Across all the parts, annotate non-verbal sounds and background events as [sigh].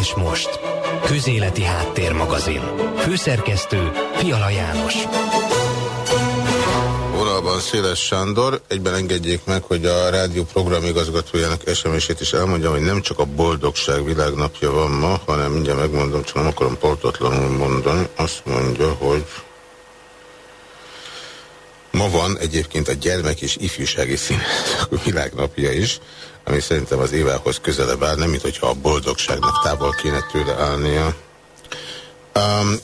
És most, Közéleti Háttérmagazin. Főszerkesztő Fiala János vonalban Széles Sándor. Egyben engedjék meg, hogy a rádió programigazgatójának SMS-ét is elmondjam, hogy nem csak a boldogság világnapja van ma, hanem mindjárt megmondom, csak nem akarom poltatlanul mondani. Azt mondja, hogy ma van egyébként a gyermek és ifjúsági színházak [laughs] világnapja is, ami szerintem az évához közelebb áll, nem mint hogyha a boldogságnak távol kéne tőle állnia. Um,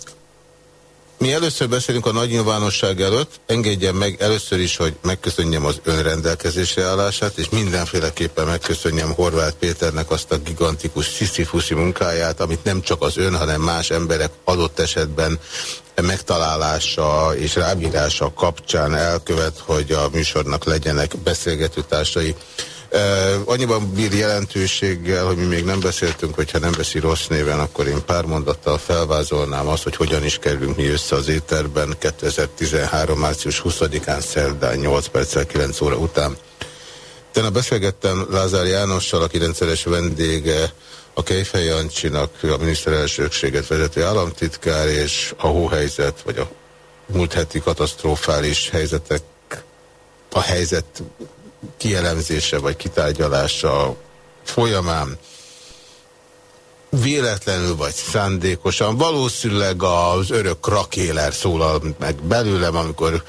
mi először beszélünk a nagy nyilvánosság előtt, engedjen meg először is, hogy megköszönjem az önrendelkezésre állását, és mindenféleképpen megköszönjem Horváth Péternek azt a gigantikus sziszifuszi munkáját, amit nem csak az ön, hanem más emberek adott esetben megtalálása és rábírása kapcsán elkövet, hogy a műsornak legyenek beszélgetőtársai. Uh, annyiban bír jelentőséggel, hogy mi még nem beszéltünk, hogyha nem veszi rossz néven, akkor én pár mondattal felvázolnám azt, hogy hogyan is kerülünk mi össze az éterben 2013. március 20-án szerdán 8 perccel 9 óra után. Tenne beszélgettem Lázár Jánossal, aki rendszeres vendége a Kejfej Jancsinak, a miniszterelsőkséget vezető államtitkár, és a hóhelyzet, vagy a múlt heti katasztrofális helyzetek, a helyzet kielemzése vagy kitárgyalása folyamán véletlenül vagy szándékosan, valószínűleg az örök krakéler szólal meg belőlem, amikor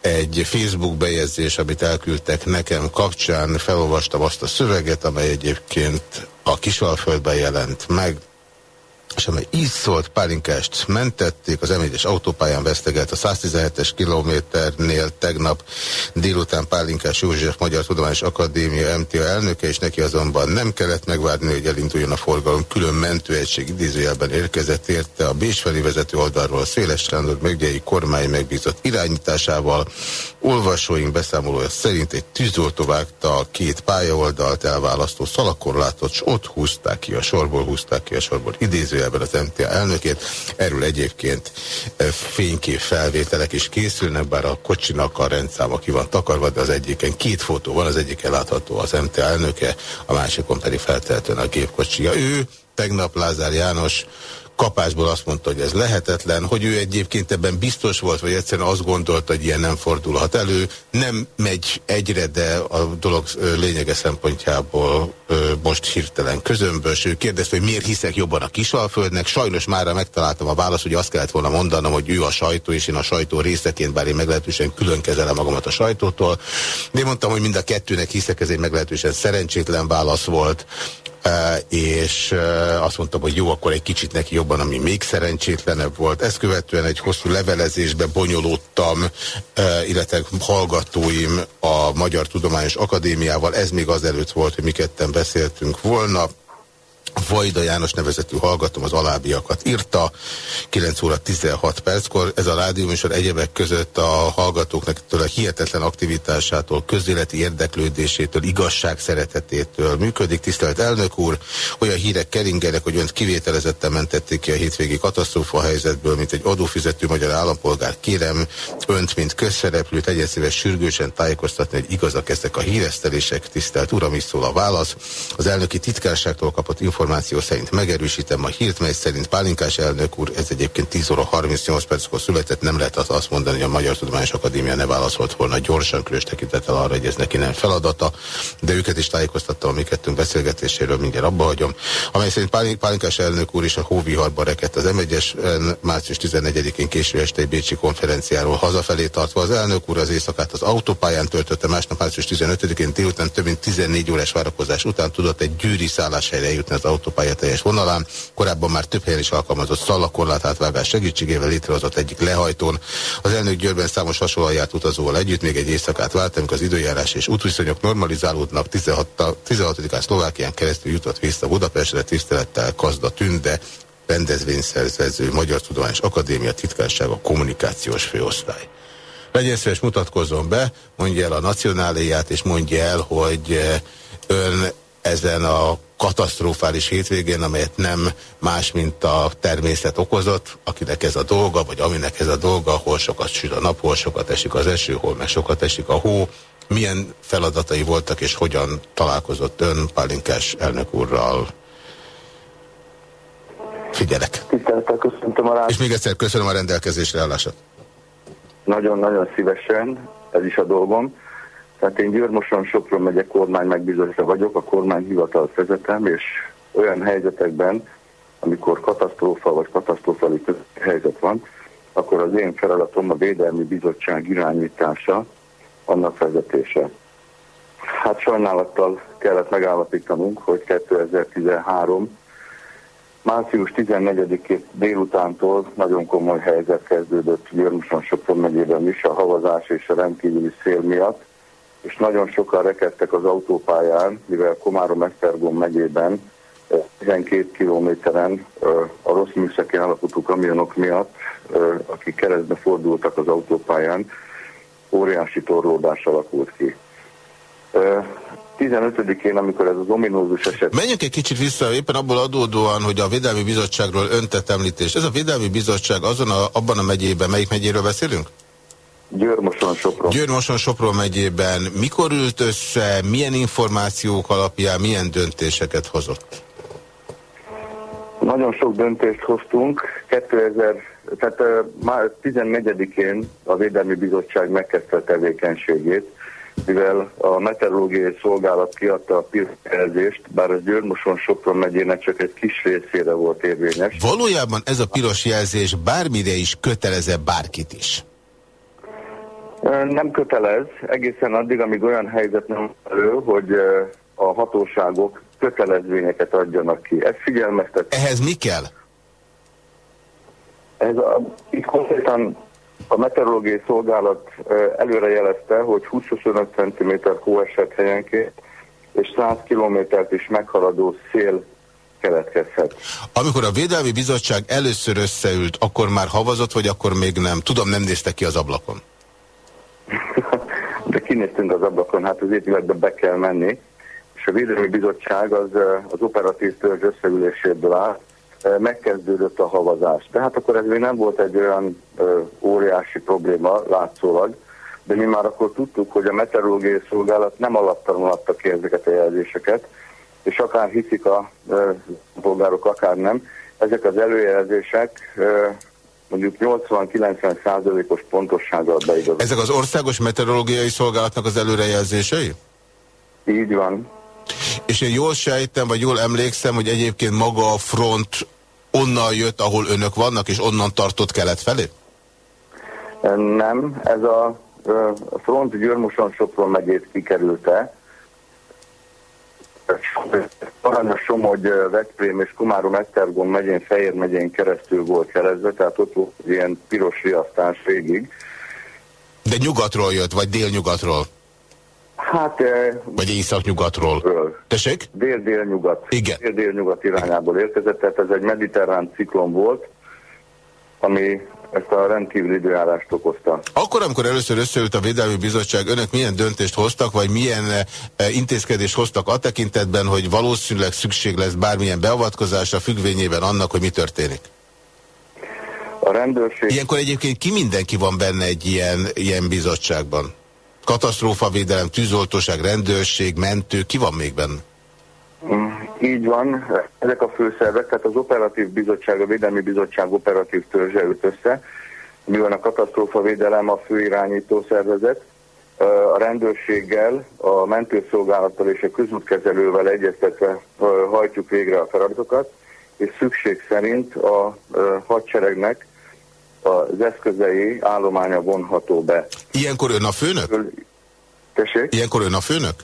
egy Facebook bejegyzés, amit elküldtek nekem kapcsán, felolvastam azt a szöveget, amely egyébként a Kisalföldben jelent meg, és amely így szólt, pálinkást mentették, az m autópályán vesztegelt a 117-es kilométernél tegnap délután Pálinkás József Magyar Tudományos Akadémia MTA elnöke, és neki azonban nem kellett megvárni, hogy elinduljon a forgalom. Külön mentőegység idézőjelben érkezett érte a Bés felé vezető oldalról Széles Sándor megyei kormány megbízott irányításával. Olvasóink beszámolója szerint egy tűzoltó vágta a két pályaoldalt elválasztó szalakorlátot, és ott húzták ki a sorból, húzták ki a sorból idéző idézőjelben az MTA elnökét. Erről egyébként fénykép felvételek is készülnek, bár a kocsinak a rendszáma ki van takarva, de az egyiken két fotó van, az egyiken látható az MTA elnöke, a másikon pedig feltehetően a gépkocsia. Ő tegnap Lázár János kapásból azt mondta, hogy ez lehetetlen, hogy ő egyébként ebben biztos volt, vagy egyszerűen azt gondolta, hogy ilyen nem fordulhat elő. Nem megy egyre, de a dolog lényege szempontjából most hirtelen közömbös. Ő kérdezte, hogy miért hiszek jobban a Kisalföldnek. Sajnos már megtaláltam a választ, hogy azt kellett volna mondanom, hogy ő a sajtó, és én a sajtó részeként, bár én meglehetősen külön kezelem magamat a sajtótól. De én mondtam, hogy mind a kettőnek hiszek, ez egy meglehetősen szerencsétlen válasz volt és azt mondtam, hogy jó, akkor egy kicsit neki jobban, ami még szerencsétlenebb volt. Ezt követően egy hosszú levelezésbe bonyolódtam, illetve hallgatóim a Magyar Tudományos Akadémiával. Ez még azelőtt volt, hogy mi ketten beszéltünk volna. Vajda János nevezetű hallgatom az alábbiakat írta, 9 óra 16 perckor. Ez a rádióműsor egyebek között a hallgatóknak tőle a hihetetlen aktivitásától, közéleti érdeklődésétől, igazság szeretetétől működik. Tisztelt elnök úr, olyan hírek keringenek, hogy önt kivételezetten mentették ki a hétvégi katasztrófa helyzetből, mint egy adófizető magyar állampolgár. Kérem önt, mint közszereplőt, egyen szíves sürgősen tájékoztatni, hogy igazak ezek a híresztelések. Tisztelt uram, is szól a válasz. Az elnöki titkárságtól kapott információ információ szerint megerősítem a hírt, mely szerint Pálinkás elnök úr, ez egyébként 10 óra 38 perckor született, nem lehet azt mondani, hogy a Magyar Tudományos Akadémia ne válaszolt volna gyorsan, különös tekintettel arra, hogy ez neki nem feladata, de őket is tájékoztattam a mi kettőnk beszélgetéséről, mindjárt abba hagyom, amely szerint Pálink, Pálinkás elnök úr is a hóviharba rekedt az m március 14-én késő este egy Bécsi konferenciáról hazafelé tartva. Az elnök úr az éjszakát az autópályán töltötte, másnap március 15-én délután több mint 14 órás várakozás után tudott egy gyűri szálláshelyre jutni az autópálya teljes vonalán. Korábban már több helyen is alkalmazott szalakorlát átvágás segítségével létrehozott egyik lehajtón. Az elnök Győrben számos hasonlóan járt utazóval együtt még egy éjszakát vált, amikor az időjárás és útviszonyok normalizálódnak. 16. 16 Szlovákián keresztül jutott vissza Budapestre, tisztelettel Kazda Tünde, rendezvényszerző Magyar Tudományos Akadémia titkársága kommunikációs főosztály. Legyen szíves, mutatkozzon be, mondja el a nacionáléját, és mondja el, hogy eh, ön ezen a katasztrofális hétvégén, amelyet nem más, mint a természet okozott, akinek ez a dolga, vagy aminek ez a dolga, hol sokat süt a nap, hol sokat esik az eső, hol meg sokat esik a hó, Milyen feladatai voltak, és hogyan találkozott ön Pálinkás elnök úrral? Figyelek. Tisztelettel köszöntöm a És még egyszer köszönöm a rendelkezésre állását. Nagyon-nagyon szívesen, ez is a dolgom. Tehát én Győrmoson Sopron megyek kormány megbízósa vagyok, a kormányhivatalt vezetem, és olyan helyzetekben, amikor katasztrófa vagy katasztrófali helyzet van, akkor az én feladatom a Védelmi Bizottság irányítása, annak vezetése. Hát sajnálattal kellett megállapítanunk, hogy 2013 március 14 délutántól nagyon komoly helyzet kezdődött Györmuson Sopron megyében is a havazás és a rendkívüli szél miatt, és nagyon sokan rekedtek az autópályán, mivel Komárom-Esztergom megyében 12 kilométeren a rossz műszaki állapotú kamionok miatt, akik keresztbe fordultak az autópályán, óriási torlódás alakult ki. 15-én, amikor ez az ominózus eset... Menjünk egy kicsit vissza, éppen abból adódóan, hogy a Védelmi Bizottságról öntett említés. Ez a Védelmi Bizottság azon a, abban a megyében, melyik megyéről beszélünk? Győrmoson Sopron. Győrmoson Sopron megyében. Mikor ült össze, milyen információk alapján, milyen döntéseket hozott? Nagyon sok döntést hoztunk. 2000, tehát uh, már 14-én a Védelmi Bizottság megkezdte a tevékenységét, mivel a meteorológiai szolgálat kiadta a pirjelzést, bár az Győrmoson Sopron megyének csak egy kis részére volt érvényes. Valójában ez a piros jelzés bármire is köteleze bárkit is? Nem kötelez, egészen addig, amíg olyan helyzet nem elő, hogy a hatóságok kötelezvényeket adjanak ki. Ez figyelmeztet. Ehhez mi kell? Ez a, itt konkrétan a meteorológiai szolgálat előrejelezte, hogy 20-25 cm hó esett helyenként, és 100 kilométert is meghaladó szél keletkezhet. Amikor a Védelmi Bizottság először összeült, akkor már havazott, vagy akkor még nem? Tudom, nem néztek ki az ablakon. De kinéztünk az ablakon, hát az épületbe be kell menni, és a Védelmi Bizottság az, az operatív törzs összeüléséből áll, megkezdődött a havazás. Tehát akkor ez még nem volt egy olyan óriási probléma látszólag, de mi már akkor tudtuk, hogy a meteorológiai szolgálat nem alaptalanul adta ki ezeket a jelzéseket, és akár hiszik a ö, polgárok, akár nem, ezek az előjelzések ö, mondjuk 80-90 százalékos pontossággal beigazolnak. Ezek az országos meteorológiai szolgálatnak az előrejelzései? Így van. És én jól sejtem, vagy jól emlékszem, hogy egyébként maga a front onnan jött, ahol önök vannak, és onnan tartott kelet felé? Nem, ez a front Györmuson Sopron megyét kikerülte. Aranyos Somogy, Veszprém és Komárom Esztergom megyén, Fehér megyén keresztül volt keresztve, tehát ott volt ilyen piros riasztás végig. De nyugatról jött, vagy délnyugatról? Hát... Vagy északnyugatról. Tessék? Dél-dél-nyugat. Igen. Dél-dél-nyugat irányából érkezett, tehát ez egy mediterrán ciklon volt, ami ezt a rendkívüli időjárást okozta. Akkor, amikor először összeült a Védelmi Bizottság, önök milyen döntést hoztak, vagy milyen e, intézkedést hoztak a tekintetben, hogy valószínűleg szükség lesz bármilyen beavatkozásra függvényében annak, hogy mi történik? A rendőrség... Ilyenkor egyébként ki mindenki van benne egy ilyen, ilyen bizottságban? katasztrófavédelem, tűzoltóság, rendőrség, mentő, ki van még benne? Mm, így van, ezek a főszervek, tehát az operatív bizottság, a Védelmi Bizottság operatív törzse jött össze, mivel a katasztrófavédelem a főirányító szervezet, a rendőrséggel, a mentőszolgálattal és a közútkezelővel egyeztetve hajtjuk végre a feladatokat, és szükség szerint a hadseregnek az eszközei állománya vonható be. Ilyenkor ön a főnök? Tessék? Ilyenkor ön a főnök?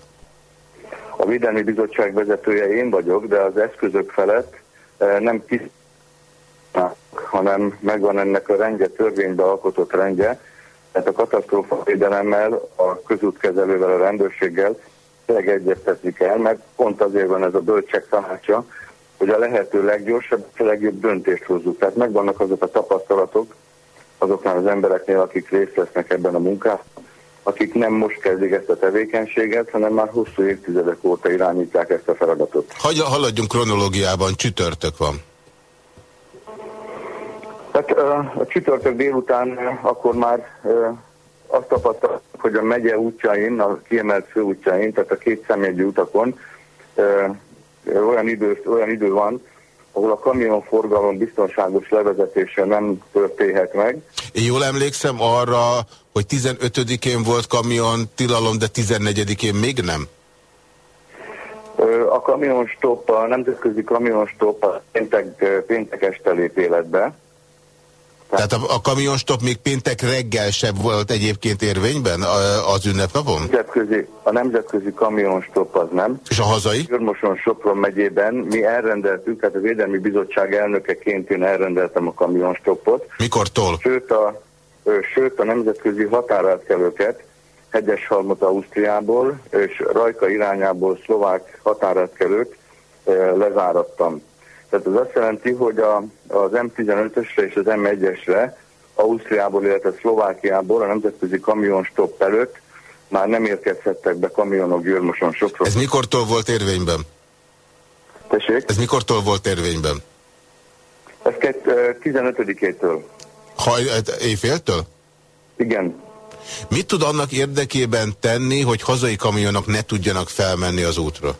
A Védelmi Bizottság vezetője én vagyok, de az eszközök felett eh, nem kis hanem megvan ennek a rendje, törvénybe alkotott rendje, tehát a katasztrófa védelemmel, a közútkezelővel, a rendőrséggel tényleg egyeztetni kell, mert pont azért van ez a bölcsek tanácsa, hogy a lehető leggyorsabb, a legjobb döntést hozzuk. Tehát megvannak azok a tapasztalatok, azoknál az embereknél, akik részt vesznek ebben a munkában, akik nem most kezdik ezt a tevékenységet, hanem már hosszú évtizedek óta irányítják ezt a feladatot. Hagy, haladjunk kronológiában, csütörtök van. Tehát a csütörtök délután akkor már azt tapasztaltuk, hogy a megye útjain, a kiemelt főútjain, tehát a két szemjegyű utakon olyan idő, olyan idő van, ahol a kamionforgalom biztonságos levezetése nem történhet meg. Én jól emlékszem arra, hogy 15-én volt kamion tilalom, de 14-én még nem? A kamionstop, a nemzetközi kamionstop a péntek, péntek este lép életbe. Tehát a, a kamionstop még péntek reggel sem volt egyébként érvényben az ünnepnapon? A nemzetközi, a nemzetközi kamionstop az nem. És a hazai? Györmoson Sopron megyében mi elrendeltük, tehát a Védelmi Bizottság elnökeként én elrendeltem a kamionstopot. Mikortól? Sőt a, sőt a nemzetközi határátkelőket Hegyeshalmot Ausztriából és Rajka irányából szlovák határátkelőt lezárattam. Tehát ez azt jelenti, hogy a, az M15-ösre és az M1-esre Ausztriából, illetve Szlovákiából a nemzetközi kamionstopp előtt már nem érkezhettek be kamionok Győrmoson sokról. Ez mikortól volt érvényben? Tessék? Ez mikortól volt érvényben? Ez 15-től. Haj, éjféltől? Igen. Mit tud annak érdekében tenni, hogy hazai kamionok ne tudjanak felmenni az útra?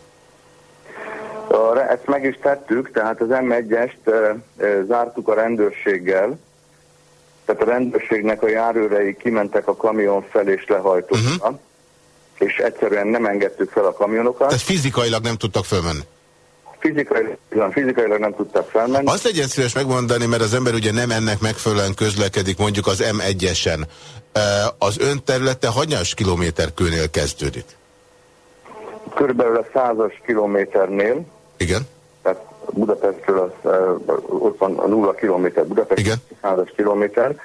Ezt meg is tettük, tehát az M1-est zártuk a rendőrséggel, tehát a rendőrségnek a járőrei kimentek a kamion fel és lehajtottak, uh -huh. és egyszerűen nem engedtük fel a kamionokat. Tehát fizikailag nem tudtak felmenni? Fizikailag, fizikailag nem tudtak felmenni. Azt legyen szíves megmondani, mert az ember ugye nem ennek megfelelően közlekedik, mondjuk az M1-esen. Az ön területe hanyas kilométerkőnél kezdődik? Körülbelül a százas kilométernél. Igen. Budapestről az, ott van a nulla kilométer Budapest, Igen. 100 kilométer.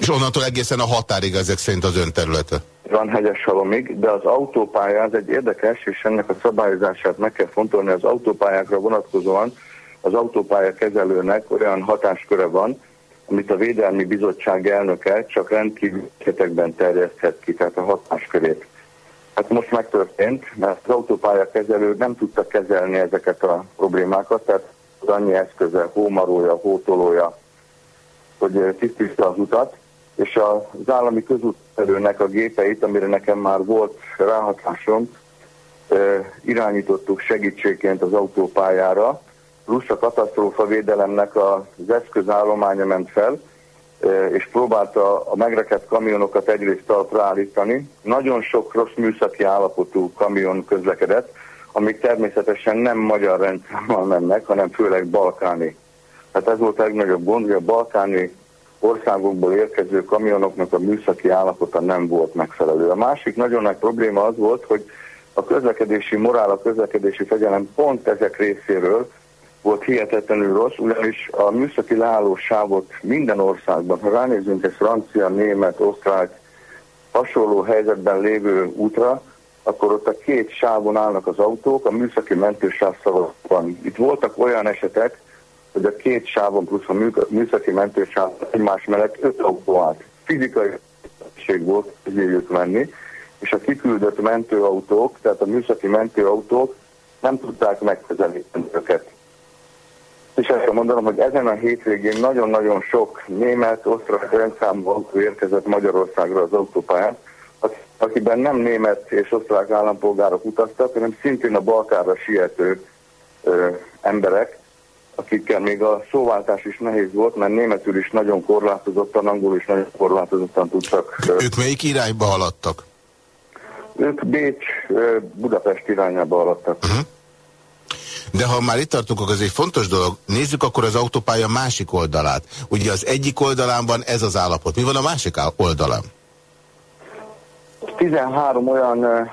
És onnantól egészen a határig ezek szerint az ön területe? Van hegyes halomig, de az autópálya az egy érdekes, és ennek a szabályozását meg kell fontolni. Az autópályákra vonatkozóan az autópálya kezelőnek olyan hatásköre van, amit a Védelmi Bizottság elnöke csak rendkívül esetekben terjeszthet ki, tehát a hatáskörét. Hát most megtörtént, mert az autópálya kezelő nem tudta kezelni ezeket a problémákat, tehát az annyi eszköze, hómarója, hótolója, hogy tisztítsa az utat, és az állami közútfelőnek a gépeit, amire nekem már volt ráhatásom, irányítottuk segítségként az autópályára, plusz a katasztrófa védelemnek az eszközállománya ment fel, és próbálta a megrekedt kamionokat egyrészt talpra állítani. Nagyon sok rossz műszaki állapotú kamion közlekedett, amik természetesen nem magyar rendszámmal mennek, hanem főleg balkáni. Tehát ez volt a legnagyobb gond, hogy a balkáni országokból érkező kamionoknak a műszaki állapota nem volt megfelelő. A másik nagyon nagy probléma az volt, hogy a közlekedési morál, a közlekedési fegyelem pont ezek részéről volt hihetetlenül rossz, ugyanis a műszaki leálló sávot minden országban, ha ránézünk egy francia, német, osztrák, hasonló helyzetben lévő útra, akkor ott a két sávon állnak az autók, a műszaki mentősáv van. Itt voltak olyan esetek, hogy a két sávon plusz a műszaki mentősáv egymás mellett öt autó állt. Fizikai volt, hogy menni, és a kiküldött mentőautók, tehát a műszaki mentőautók nem tudták megközelíteni őket. És ezt kell mondanom, hogy ezen a hétvégén nagyon-nagyon sok német, osztrák rendszámú autó érkezett Magyarországra az autópályán, akiben nem német és osztrák állampolgárok utaztak, hanem szintén a Balkára siető ö, emberek, akikkel még a szóváltás is nehéz volt, mert németül is nagyon korlátozottan, angol is nagyon korlátozottan tudtak. Ők melyik irányba haladtak? Ők Bécs, Budapest irányába haladtak. Uh -huh. De ha már itt tartunk, akkor ez egy fontos dolog. Nézzük akkor az autópálya másik oldalát. Ugye az egyik oldalán van ez az állapot. Mi van a másik oldalán? 13 olyan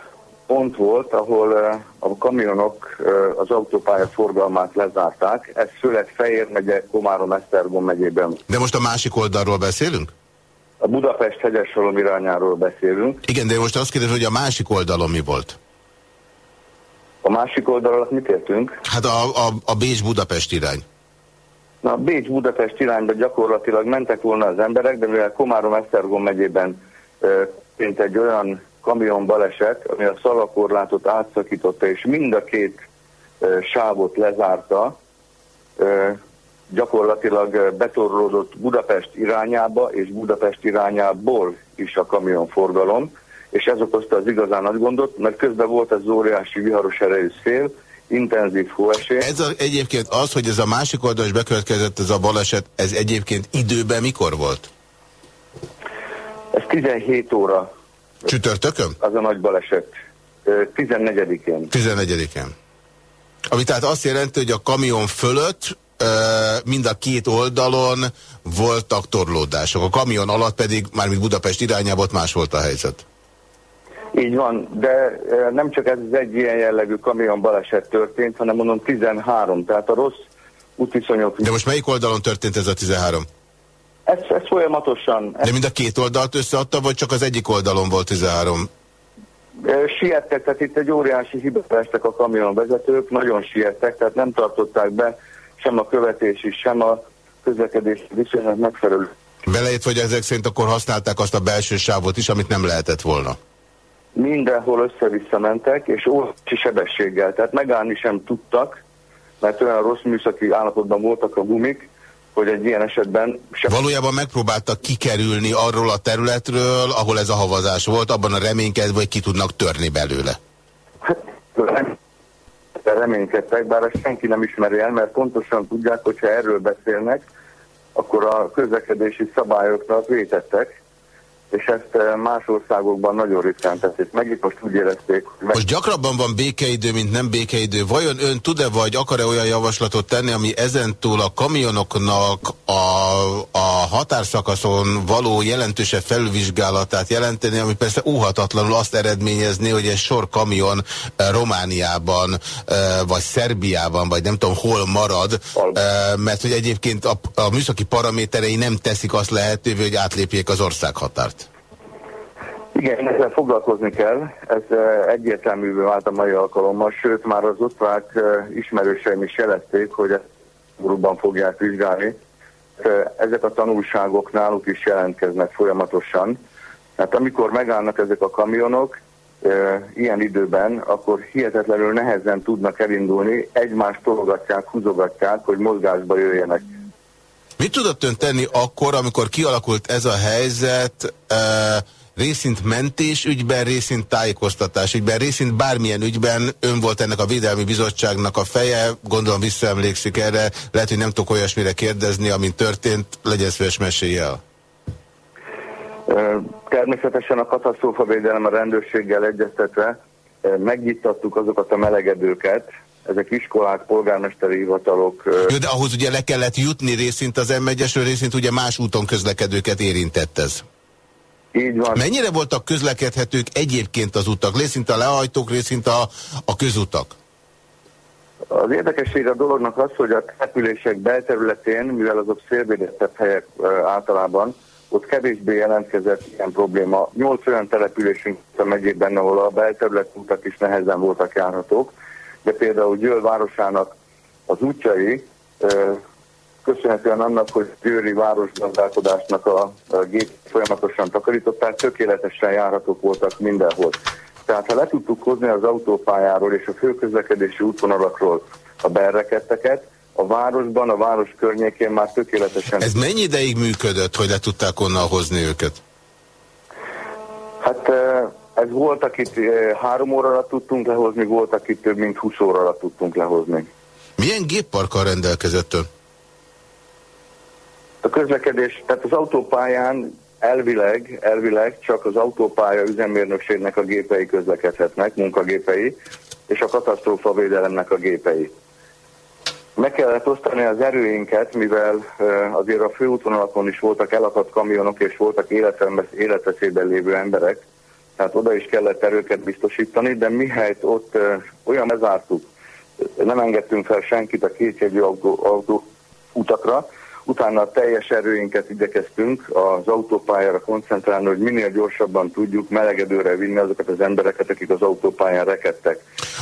pont volt, ahol a kamionok az autópálya forgalmát lezárták. Ez főleg Fejér megye, Komárom, Esztergom megyében. De most a másik oldalról beszélünk? A Budapest hegyes irányáról beszélünk. Igen, de most azt kérdezem, hogy a másik oldalon mi volt? A másik oldal alatt mit értünk? Hát a, a, a Bécs-Budapest irány. Na, a Bécs-Budapest irányba gyakorlatilag mentek volna az emberek, de mivel Komárom-Esztergom megyében mint egy olyan kamion baleset, ami a szalakorlátot átszakította, és mind a két sávot lezárta, gyakorlatilag betorlódott Budapest irányába és Budapest irányából is a kamionforgalom, és ez okozta az igazán nagy gondot, mert közben volt ez óriási viharos erejű szél, intenzív hóesés. Ez a, egyébként az, hogy ez a másik oldal is bekövetkezett ez a baleset, ez egyébként időben mikor volt? Ez 17 óra. Csütörtökön? Az a nagy baleset. 14-én. 14-én. Ami tehát azt jelenti, hogy a kamion fölött mind a két oldalon voltak torlódások. A kamion alatt pedig, mármint Budapest irányába, ott más volt a helyzet. Így van, de nem csak ez az egy ilyen jellegű kamion baleset történt, hanem mondom 13, tehát a rossz útviszonyok... De most melyik oldalon történt ez a 13? Ez, ez folyamatosan... De mind a két oldalt összeadta, vagy csak az egyik oldalon volt 13? Siettek, tehát itt egy óriási hibát estek a kamionvezetők, nagyon siettek, tehát nem tartották be sem a követési, sem a közlekedés viszonylag megfelelő. Belejött, hogy ezek szerint akkor használták azt a belső sávot is, amit nem lehetett volna? Mindenhol össze-vissza mentek, és óriási sebességgel, tehát megállni sem tudtak, mert olyan rossz műszaki állapotban voltak a gumik, hogy egy ilyen esetben... Sem... Valójában megpróbáltak kikerülni arról a területről, ahol ez a havazás volt, abban a reménykedve, hogy ki tudnak törni belőle. Hát, reménykedtek, bár ezt senki nem ismeri el, mert pontosan tudják, hogyha erről beszélnek, akkor a közlekedési szabályoknak vétettek, és ezt eh, más országokban nagyon ritkán teszik meg, itt most úgy érezték. Hogy most gyakrabban van békeidő, mint nem békeidő. Vajon ön tud-e, vagy akar-e olyan javaslatot tenni, ami ezentúl a kamionoknak a, a határszakaszon való jelentősebb felvizsgálatát jelenteni, ami persze óhatatlanul azt eredményezni, hogy egy sor kamion eh, Romániában, eh, vagy Szerbiában, vagy nem tudom hol marad, mert hogy egyébként a, a műszaki paraméterei nem teszik azt lehetővé, hogy átlépjék az országhatárt. Igen, ezzel foglalkozni kell, ez egyértelművé vált a mai alkalommal, sőt már az osztrák ismerőseim is jelezték, hogy ezt grúban fogják vizsgálni. Ezek a tanulságok náluk is jelentkeznek folyamatosan. Hát amikor megállnak ezek a kamionok, ilyen időben, akkor hihetetlenül nehezen tudnak elindulni, egymást tologatják, húzogatják, hogy mozgásba jöjjenek. Mit tudott ön tenni akkor, amikor kialakult ez a helyzet, részint mentés ügyben, részint tájékoztatás ügyben, részint bármilyen ügyben ön volt ennek a Védelmi Bizottságnak a feje, gondolom visszaemlékszik erre, lehet, hogy nem tudok olyasmire kérdezni, amint történt, legyen szíves mesélje el. Természetesen a katasztrófavédelem a rendőrséggel egyeztetve megnyittattuk azokat a melegedőket, ezek iskolák, polgármesteri hivatalok. Jó, de ahhoz ugye le kellett jutni részint az m részint ugye más úton közlekedőket érintett ez. Így van. Mennyire voltak közlekedhetők egyébként az utak? Részint a lehajtók, részint a, a közutak? Az érdekesség a dolognak az, hogy a települések belterületén, mivel azok szélvédettebb helyek általában, ott kevésbé jelentkezett ilyen probléma. Nyolc olyan településünk a megyében, ahol a belterület utak is nehezen voltak járhatók, de például Győr városának az útjai köszönhetően annak, hogy Győri városgazdálkodásnak a, a gép folyamatosan takarították, tökéletesen járhatók voltak mindenhol. Tehát ha le tudtuk hozni az autópályáról és a főközlekedési útvonalakról a berreketteket, a városban, a város környékén már tökéletesen... Ez mennyi ideig működött, hogy le tudták onnan hozni őket? Hát ez volt, akit három óra alatt tudtunk lehozni, volt, akit több mint 20 óra alatt tudtunk lehozni. Milyen gépparkkal rendelkezett ön? A közlekedés, tehát az autópályán elvileg, elvileg csak az autópálya üzemmérnökségnek a gépei közlekedhetnek, munkagépei, és a katasztrófavédelemnek a gépei. Meg kellett osztani az erőinket, mivel azért a főútvonalakon is voltak elakadt kamionok, és voltak életveszélyben lévő emberek, tehát oda is kellett erőket biztosítani, de mihelyt ott olyan bezártuk, nem engedtünk fel senkit a kétjegyű autó, autó utakra, Utána a teljes erőinket igyekeztünk az autópályára koncentrálni, hogy minél gyorsabban tudjuk melegedőre vinni azokat az embereket, akik az autópályán rekedtek.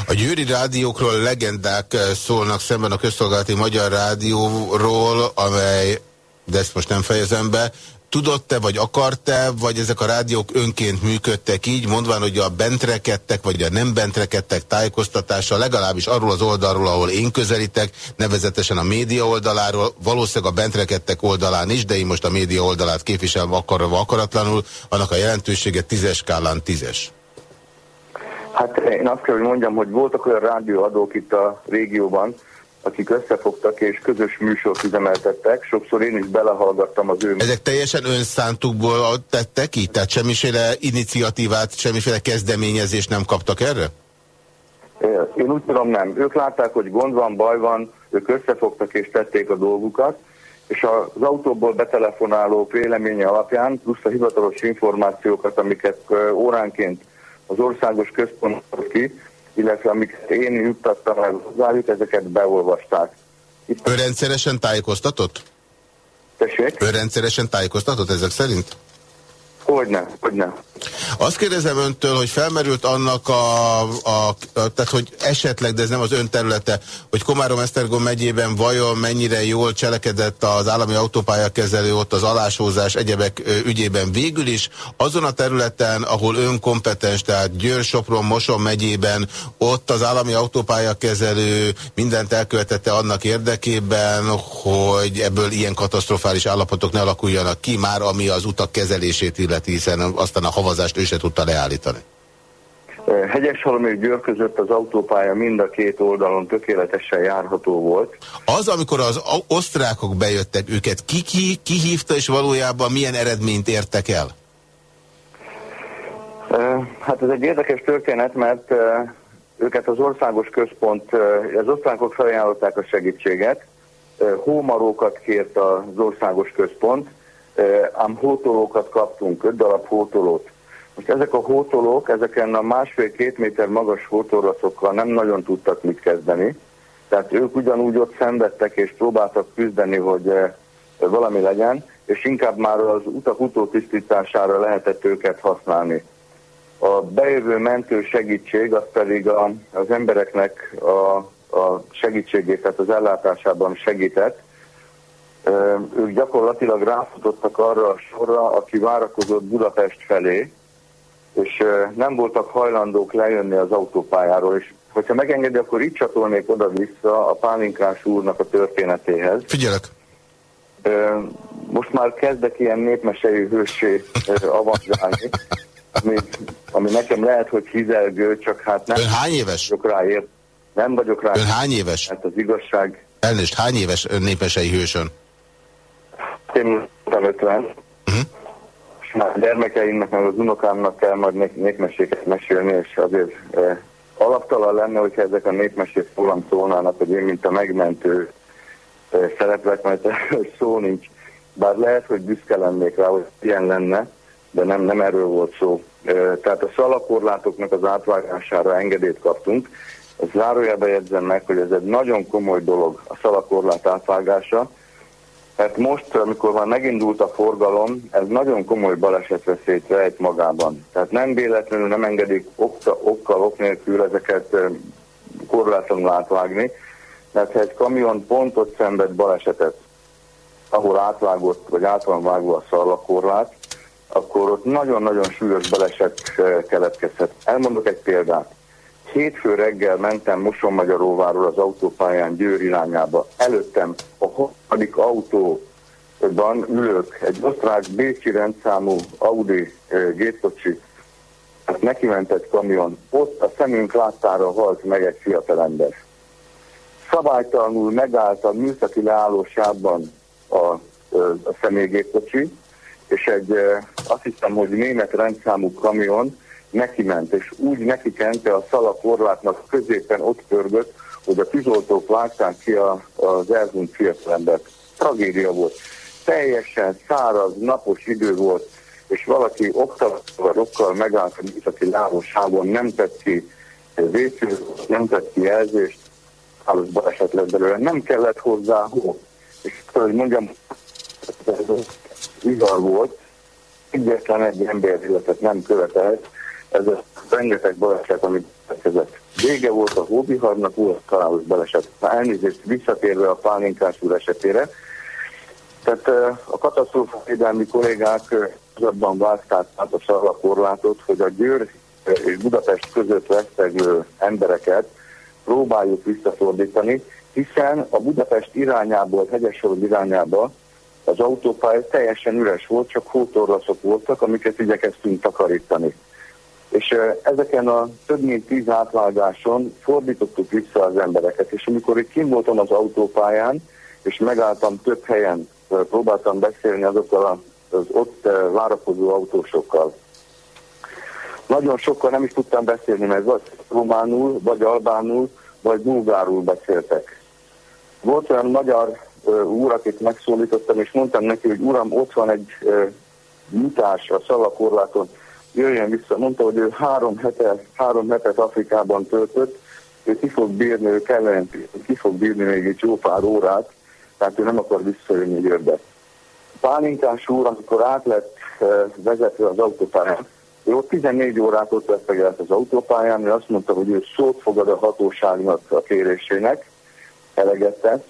A győri rádiókról legendák eh, szólnak szemben a közszolgálati magyar rádióról, amely, de ezt most nem fejezem be, tudott-e, vagy akart-e, vagy ezek a rádiók önként működtek így, mondván, hogy a bentrekedtek, vagy a nem bentrekedtek tájékoztatása, legalábbis arról az oldalról, ahol én közelítek, nevezetesen a média oldaláról, valószínűleg a bentrekedtek oldalán is, de én most a média oldalát képviselem akarva akaratlanul, annak a jelentősége tízes skálán tízes. Hát én azt kell, hogy mondjam, hogy voltak olyan rádióadók itt a régióban, akik összefogtak és közös műsort üzemeltettek. Sokszor én is belehallgattam az ő... Ezek teljesen önszántukból tettek így? Tehát semmiféle iniciatívát, semmiféle kezdeményezést nem kaptak erre? Én úgy tudom nem. Ők látták, hogy gond van, baj van, ők összefogtak és tették a dolgukat, és az autóból betelefonáló véleménye alapján, plusz a hivatalos információkat, amiket óránként az országos központ ki, illetve amiket én juttattam el hozzájuk, ezeket beolvasták. Itt Ő rendszeresen tájékoztatott? Tessék? Ő rendszeresen tájékoztatott ezek szerint? Hogyne, hogyne. Azt kérdezem öntől, hogy felmerült annak a, a, a, tehát hogy esetleg, de ez nem az ön területe, hogy Komárom-Esztergom megyében vajon mennyire jól cselekedett az állami autópályakezelő ott az alásózás egyebek ügyében végül is, azon a területen, ahol ön kompetens, tehát Győr, Sopron, Moson megyében, ott az állami autópályakezelő mindent elkövetette annak érdekében, hogy ebből ilyen katasztrofális állapotok ne alakuljanak ki, már ami az utak kezelését illeti illeti, hiszen aztán a havazást ő se tudta leállítani. Hegyeshalom és Győr között az autópálya mind a két oldalon tökéletesen járható volt. Az, amikor az osztrákok bejöttek, őket ki, ki, ki hívta, és valójában milyen eredményt értek el? Hát ez egy érdekes történet, mert őket az országos központ, az osztrákok felajánlották a segítséget, hómarókat kért az országos központ, ám hótolókat kaptunk, öt darab hótolót. Most ezek a hótolók, ezeken a másfél-két méter magas hótoraszokkal nem nagyon tudtak mit kezdeni, tehát ők ugyanúgy ott szenvedtek és próbáltak küzdeni, hogy valami legyen, és inkább már az utak utótisztítására lehetett őket használni. A bejövő mentő segítség az pedig a, az embereknek a, a segítségét, tehát az ellátásában segített, ők gyakorlatilag ráfutottak arra a sorra, aki várakozott Budapest felé, és nem voltak hajlandók lejönni az autópályáról, és hogyha megengedi, akkor itt csatolnék oda-vissza a Pálinkás úrnak a történetéhez. Figyelek! Most már kezdek ilyen népmesei hősé avanzsálni, ami, ami nekem lehet, hogy hizelgő, csak hát nem Ön hány éves? vagyok rá ért. Nem vagyok rá. Ön hány éves? Hát az igazság. Elnézést, hány éves ön népmesei hősön? Én 50, uh-huh. és már a gyermekeimnek, meg az unokámnak kell majd népmeséket mesélni, és azért eh, alaptalan lenne, hogyha ezek a népmesék rólam szólnának, hogy én, mint a megmentő eh, szereplek, mert szó nincs. Bár lehet, hogy büszke lennék rá, hogy ilyen lenne, de nem, nem erről volt szó. Eh, tehát a szalakorlátoknak az átvágására engedélyt kaptunk. Zárójelbe jegyzem meg, hogy ez egy nagyon komoly dolog a szalakorlát átvágása, mert most, amikor már megindult a forgalom, ez nagyon komoly balesetveszélyt rejt magában. Tehát nem véletlenül nem engedik okta, okkal, ok nélkül ezeket korlátlanul átvágni, mert ha egy kamion pontot szenved balesetet, ahol átvágott, vagy át van vágva a szarlakorlát, akkor ott nagyon-nagyon súlyos baleset keletkezhet. Elmondok egy példát. Hétfő reggel mentem Moson-Magyaróváról az autópályán Győr irányába. Előttem a harmadik autóban ülök, egy osztrák Bécsi rendszámú Audi gépkocsi, hát neki ment egy kamion, ott a szemünk láttára halt meg egy fiatalember. Szabálytalanul megállt a műszaki leállósában a, a személygépkocsi, és egy, azt hiszem, hogy német rendszámú kamion neki ment, és úgy neki kente a szalakorlátnak középen ott pörgött, hogy a tűzoltók látták ki a, az elhunyt fiatalembert. Tragédia volt. Teljesen száraz, napos idő volt, és valaki okkal megállt a műszaki lábosában, nem tett ki vécő, nem tett ki jelzést, hálos baleset lett belőle. Nem kellett hozzá hó. És hogy mondjam, ez igaz volt, egyetlen egy ember életet nem követelt, ez a rengeteg baleset, amit kezdett. Vége volt a hóbiharnak, volt találós baleset. Elnézést visszatérve a pálinkás úr esetére, Tehát a katasztrófa védelmi kollégák abban vágták át a szarvakorlátot, hogy a Győr és Budapest között veszteglő embereket próbáljuk visszafordítani, hiszen a Budapest irányából, Hegyesor irányába az autópálya teljesen üres volt, csak hótorlaszok voltak, amiket igyekeztünk takarítani. És ezeken a több mint tíz átvágáson fordítottuk vissza az embereket, és amikor itt kim voltam az autópályán, és megálltam több helyen, próbáltam beszélni azokkal az ott várakozó autósokkal. Nagyon sokkal nem is tudtam beszélni, mert vagy románul, vagy albánul, vagy bulgárul beszéltek. Volt olyan magyar úr, akit megszólítottam, és mondtam neki, hogy uram, ott van egy nyitás a szalakorláton, jöjjön vissza. Mondta, hogy ő három, hete, három hetet Afrikában töltött, ő ki fog bírni, ő kellene, ki fog bírni még egy jó pár órát, tehát ő nem akar visszajönni Győrbe. Pálinkás úr, amikor át lett vezetve az autópályán, ő ott 14 órát ott vesztegelt az autópályán, ő azt mondta, hogy ő szót fogad a hatóságnak a kérésének, eleget tesz,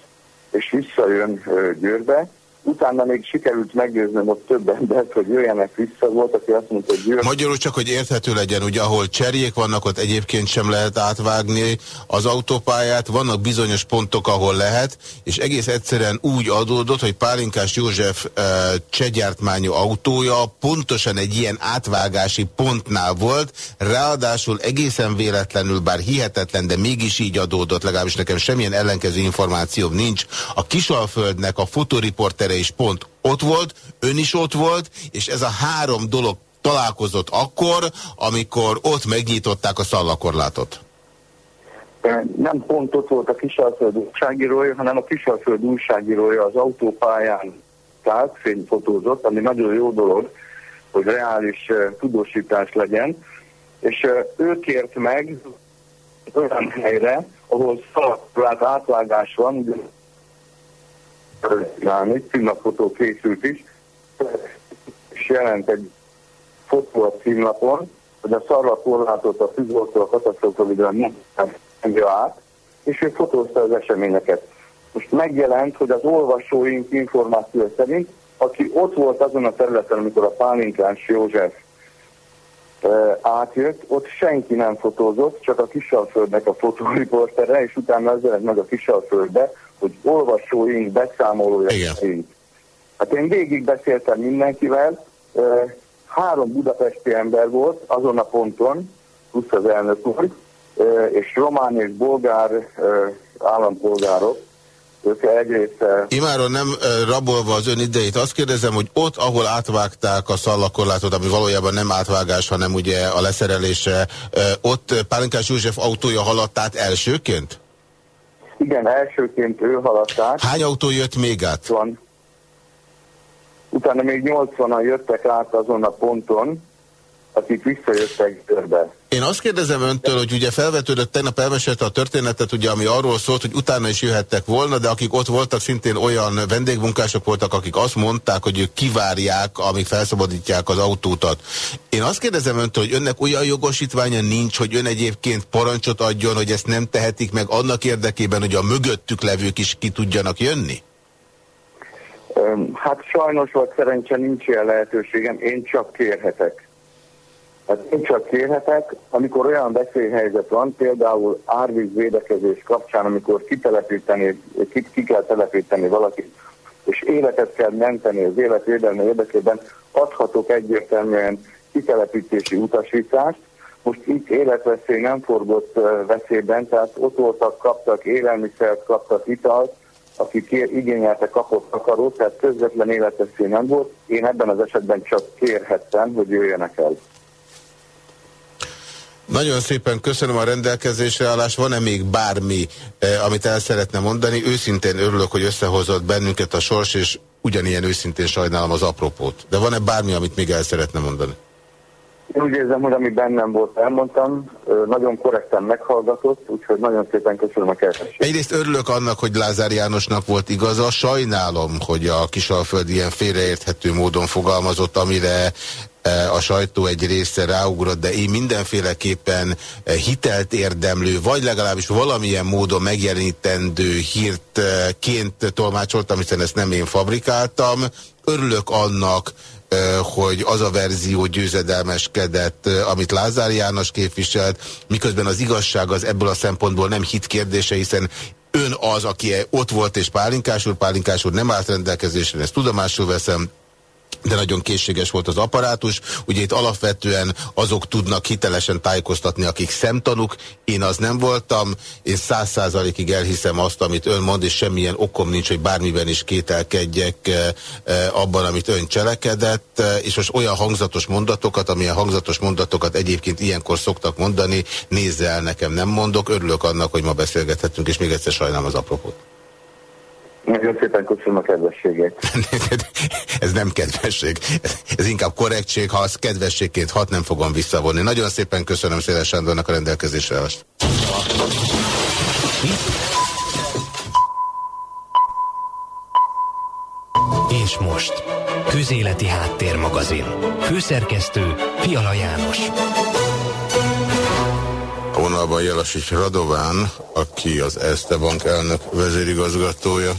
és visszajön Győrbe, utána még sikerült meggyőznöm ott több embert, hogy jöjjenek vissza, volt, aki azt mondta, hogy jöjjön. Magyarul csak, hogy érthető legyen, ugye ahol cserjék vannak, ott egyébként sem lehet átvágni az autópályát, vannak bizonyos pontok, ahol lehet, és egész egyszerűen úgy adódott, hogy Pálinkás József e, csegyártmányú autója pontosan egy ilyen átvágási pontnál volt, ráadásul egészen véletlenül, bár hihetetlen, de mégis így adódott, legalábbis nekem semmilyen ellenkező információm nincs. A Kisalföldnek a fotoriportere is pont ott volt, ön is ott volt, és ez a három dolog találkozott akkor, amikor ott megnyitották a szallakorlátot. Nem pont ott volt a Kisalföld újságírója, hanem a Kisalföld újságírója az autópályán tehát fényfotózott, ami nagyon jó dolog, hogy reális tudósítás legyen, és ő kért meg olyan helyre, ahol szalakorlát átvágás van, csinálni, címlapfotó készült is, és jelent egy fotó a címlapon, hogy a szarva korlátot a füzoltól a katasztrófavidően mondja át, és ő fotózta az eseményeket. Most megjelent, hogy az olvasóink információ szerint, aki ott volt azon a területen, amikor a Pálinkás József átjött, ott senki nem fotózott, csak a Kisalföldnek a fotóriportere, és utána ezzel meg a Kisalföldbe, hogy olvasóink, beszámolója szerint. Hát én végig beszéltem mindenkivel, három budapesti ember volt azon a ponton, plusz az elnök úr, és román és bolgár állampolgárok, ők egyrészt... Imáron nem rabolva az ön idejét, azt kérdezem, hogy ott, ahol átvágták a szallakorlátot, ami valójában nem átvágás, hanem ugye a leszerelése, ott Pálinkás József autója haladt át elsőként? Igen, elsőként ő haladt át. Hány autó jött még át? Van. Utána még 80-an jöttek át azon a ponton, akik visszajöttek körbe. Én azt kérdezem öntől, hogy ugye felvetődött, tegnap elmesélte a történetet, ugye, ami arról szólt, hogy utána is jöhettek volna, de akik ott voltak, szintén olyan vendégmunkások voltak, akik azt mondták, hogy ők kivárják, amíg felszabadítják az autótat. Én azt kérdezem öntől, hogy önnek olyan jogosítványa nincs, hogy ön egyébként parancsot adjon, hogy ezt nem tehetik meg annak érdekében, hogy a mögöttük levők is ki tudjanak jönni? Hát sajnos vagy szerencse nincs ilyen lehetőségem, én csak kérhetek. Hát én csak kérhetek, amikor olyan veszélyhelyzet van, például árvíz védekezés kapcsán, amikor kitelepíteni, ki, ki kell telepíteni valakit, és életet kell menteni az életvédelme érdekében, adhatok egyértelműen kitelepítési utasítást. Most itt életveszély nem forgott veszélyben, tehát ott voltak, kaptak élelmiszert, kaptak italt, aki kér, igényelte, kapott akarót, tehát közvetlen életveszély nem volt. Én ebben az esetben csak kérhettem, hogy jöjjenek el. Nagyon szépen köszönöm a rendelkezésre állás. Van-e még bármi, eh, amit el szeretne mondani? Őszintén örülök, hogy összehozott bennünket a sors, és ugyanilyen őszintén sajnálom az apropót. De van-e bármi, amit még el szeretne mondani? Én úgy érzem, hogy ami bennem volt, elmondtam, nagyon korrekten meghallgatott, úgyhogy nagyon szépen köszönöm a keresést. Egyrészt örülök annak, hogy Lázár Jánosnak volt igaza, sajnálom, hogy a Kisalföld ilyen félreérthető módon fogalmazott, amire a sajtó egy része ráugrott, de én mindenféleképpen hitelt érdemlő, vagy legalábbis valamilyen módon megjelenítendő hírtként tolmácsoltam, hiszen ezt nem én fabrikáltam. Örülök annak, hogy az a verzió győzedelmeskedett, amit Lázár János képviselt, miközben az igazság az ebből a szempontból nem hit kérdése, hiszen ön az, aki ott volt és pálinkás úr, pálinkás úr nem állt rendelkezésre, ezt tudomásul veszem, de nagyon készséges volt az apparátus. Ugye itt alapvetően azok tudnak hitelesen tájékoztatni, akik szemtanúk. Én az nem voltam. Én száz százalékig elhiszem azt, amit ön mond, és semmilyen okom nincs, hogy bármiben is kételkedjek eh, eh, abban, amit ön cselekedett. És most olyan hangzatos mondatokat, amilyen hangzatos mondatokat egyébként ilyenkor szoktak mondani, nézze el, nekem nem mondok. Örülök annak, hogy ma beszélgethetünk, és még egyszer sajnálom az apropót. Nagyon szépen köszönöm a kedvességet. ez nem kedvesség, ez inkább korrektség, ha az kedvességként hat, nem fogom visszavonni. Nagyon szépen köszönöm Széles Sándornak a rendelkezésre azt. És most, Közéleti Háttérmagazin. Főszerkesztő Fiala János. A vonalban Jelasics Radován, aki az Erste Bank elnök vezérigazgatója.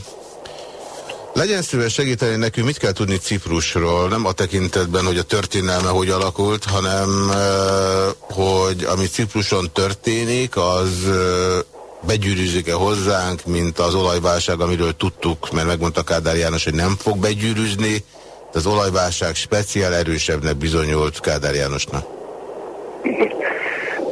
Legyen szíves segíteni nekünk, mit kell tudni Ciprusról, nem a tekintetben, hogy a történelme hogy alakult, hanem hogy ami Cipruson történik, az begyűrűzik-e hozzánk, mint az olajválság, amiről tudtuk, mert megmondta Kádár János, hogy nem fog begyűrűzni, de az olajválság speciál erősebbnek bizonyult Kádár Jánosnak.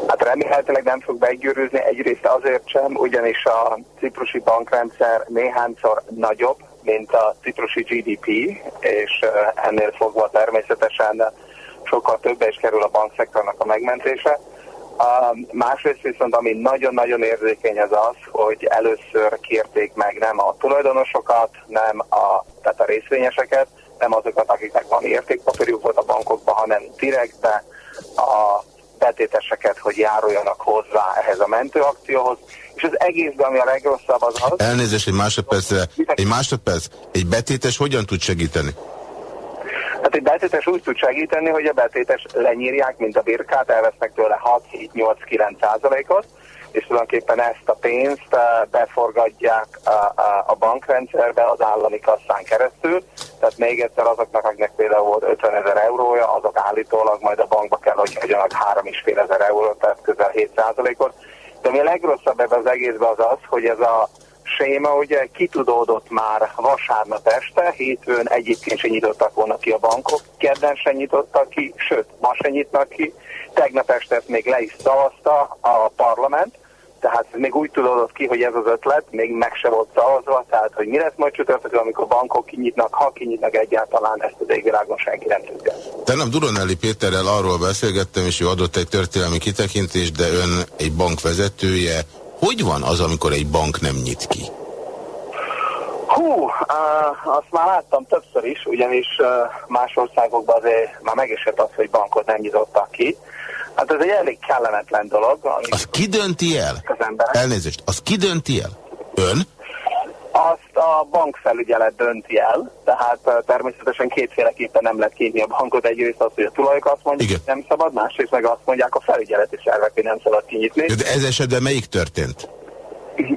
Hát remélhetőleg nem fog begyűrűzni, egyrészt azért sem, ugyanis a ciprusi bankrendszer néhányszor nagyobb, mint a ciprusi GDP, és ennél fogva természetesen sokkal többe is kerül a bankszektornak a megmentése. A másrészt viszont, ami nagyon-nagyon érzékeny az az, hogy először kérték meg nem a tulajdonosokat, nem a, tehát a részvényeseket, nem azokat, akiknek van értékpapírjuk volt a bankokban, hanem direktbe a betéteseket, hogy járuljanak hozzá ehhez a mentőakcióhoz, és az egészben, ami a legrosszabb az az... Elnézést, egy másodpercre, egy másodperc, egy betétes hogyan tud segíteni? Hát egy betétes úgy tud segíteni, hogy a betétes lenyírják, mint a birkát, elvesznek tőle 6-7-8-9 százalékot, és tulajdonképpen ezt a pénzt eh, beforgatják a, eh, a, a bankrendszerbe az állami kasszán keresztül. Tehát még egyszer azoknak, akiknek például volt 50 ezer eurója, azok állítólag majd a bankba kell, hogy hagyjanak 3,5 ezer eurót, tehát közel 7 százalékot. De ami a legrosszabb ebben az egészben az az, hogy ez a séma ugye kitudódott már vasárnap este, hétfőn egyébként sem nyitottak volna ki a bankok, kedden sem nyitottak ki, sőt, ma sem nyitnak ki, tegnap este még le is szavazta a parlament, tehát még úgy tudódott ki, hogy ez az ötlet még meg se volt szavazva, tehát hogy mi lesz majd csütörtökön, amikor bankok kinyitnak, ha kinyitnak egyáltalán, ezt az égvilágon senki nem tudja. Tegnap Duronelli Péterrel arról beszélgettem, és ő adott egy történelmi kitekintést, de ön egy bank vezetője. Hogy van az, amikor egy bank nem nyit ki? Hú, azt már láttam többször is, ugyanis más országokban azért már megesett az, hogy bankot nem nyitottak ki. Hát ez egy elég kellemetlen dolog. Az ki dönti el? Elnézést, az ki dönti el? Ön? Azt a bankfelügyelet dönti el, tehát természetesen kétféleképpen nem lehet kérni a bankot. Egyrészt az, hogy a tulajok azt mondják, hogy nem szabad, másrészt meg azt mondják a felügyeleti szervek, hogy nem szabad kinyitni. De ez esetben melyik történt?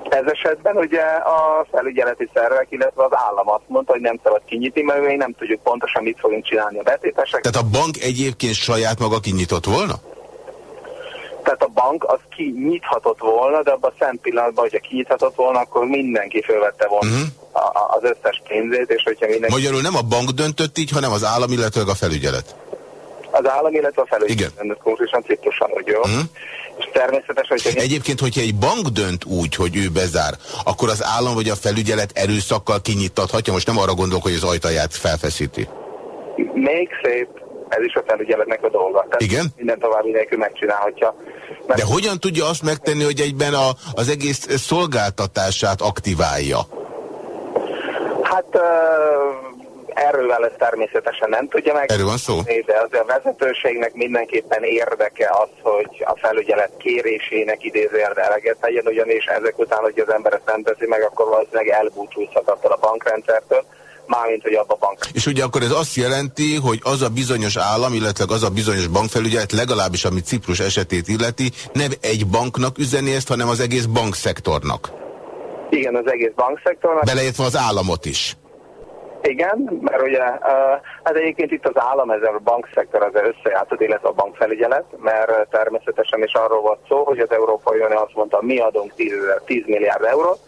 Ez esetben ugye a felügyeleti szervek, illetve az állam azt mondta, hogy nem szabad kinyitni, mert még nem tudjuk pontosan mit fogunk csinálni a betétesek. Tehát a bank egyébként saját maga kinyitott volna? Tehát a bank az kinyithatott volna, de abban a szent pillanatban, hogyha kinyithatott volna, akkor mindenki fölvette volna uh mhm. -huh. az összes pénzét, és hogyha mindenki... Magyarul nem a bank döntött így, hanem az állam, illetve a felügyelet. Az állam, illetve a felügyelet. Igen. Konkrétan Ciprusan, hogy jó. Uh mhm. -huh. És természetesen, hogyha... Egyébként, hogyha egy bank dönt úgy, hogy ő bezár, akkor az állam vagy a felügyelet erőszakkal kinyitathatja. Most nem arra gondolok, hogy az ajtaját felfeszíti. Még szép, ez is a felügyeletnek a dolga. Tehát Igen? Minden további nélkül megcsinálhatja. Mert... De hogyan tudja azt megtenni, hogy egyben a, az egész szolgáltatását aktiválja? Hát uh, erről ez természetesen nem tudja meg. Erről van szó? De az a vezetőségnek mindenképpen érdeke az, hogy a felügyelet kérésének idézőjelbe eleget tegyen, ugyanis ezek után, hogy az ember ezt nem teszi meg, akkor valószínűleg elbúcsúzhat attól a bankrendszertől, mármint, hogy abba bank. És ugye akkor ez azt jelenti, hogy az a bizonyos állam, illetve az a bizonyos bankfelügyelet, legalábbis ami Ciprus esetét illeti, nem egy banknak üzeni ezt, hanem az egész bankszektornak. Igen, az egész bankszektornak. Beleértve az államot is. Igen, mert ugye, hát egyébként itt az állam, ez a bankszektor az összejátszott, illetve a bankfelügyelet, mert természetesen is arról volt szó, hogy az Európai Unió azt mondta, mi adunk 10, 10 milliárd eurót,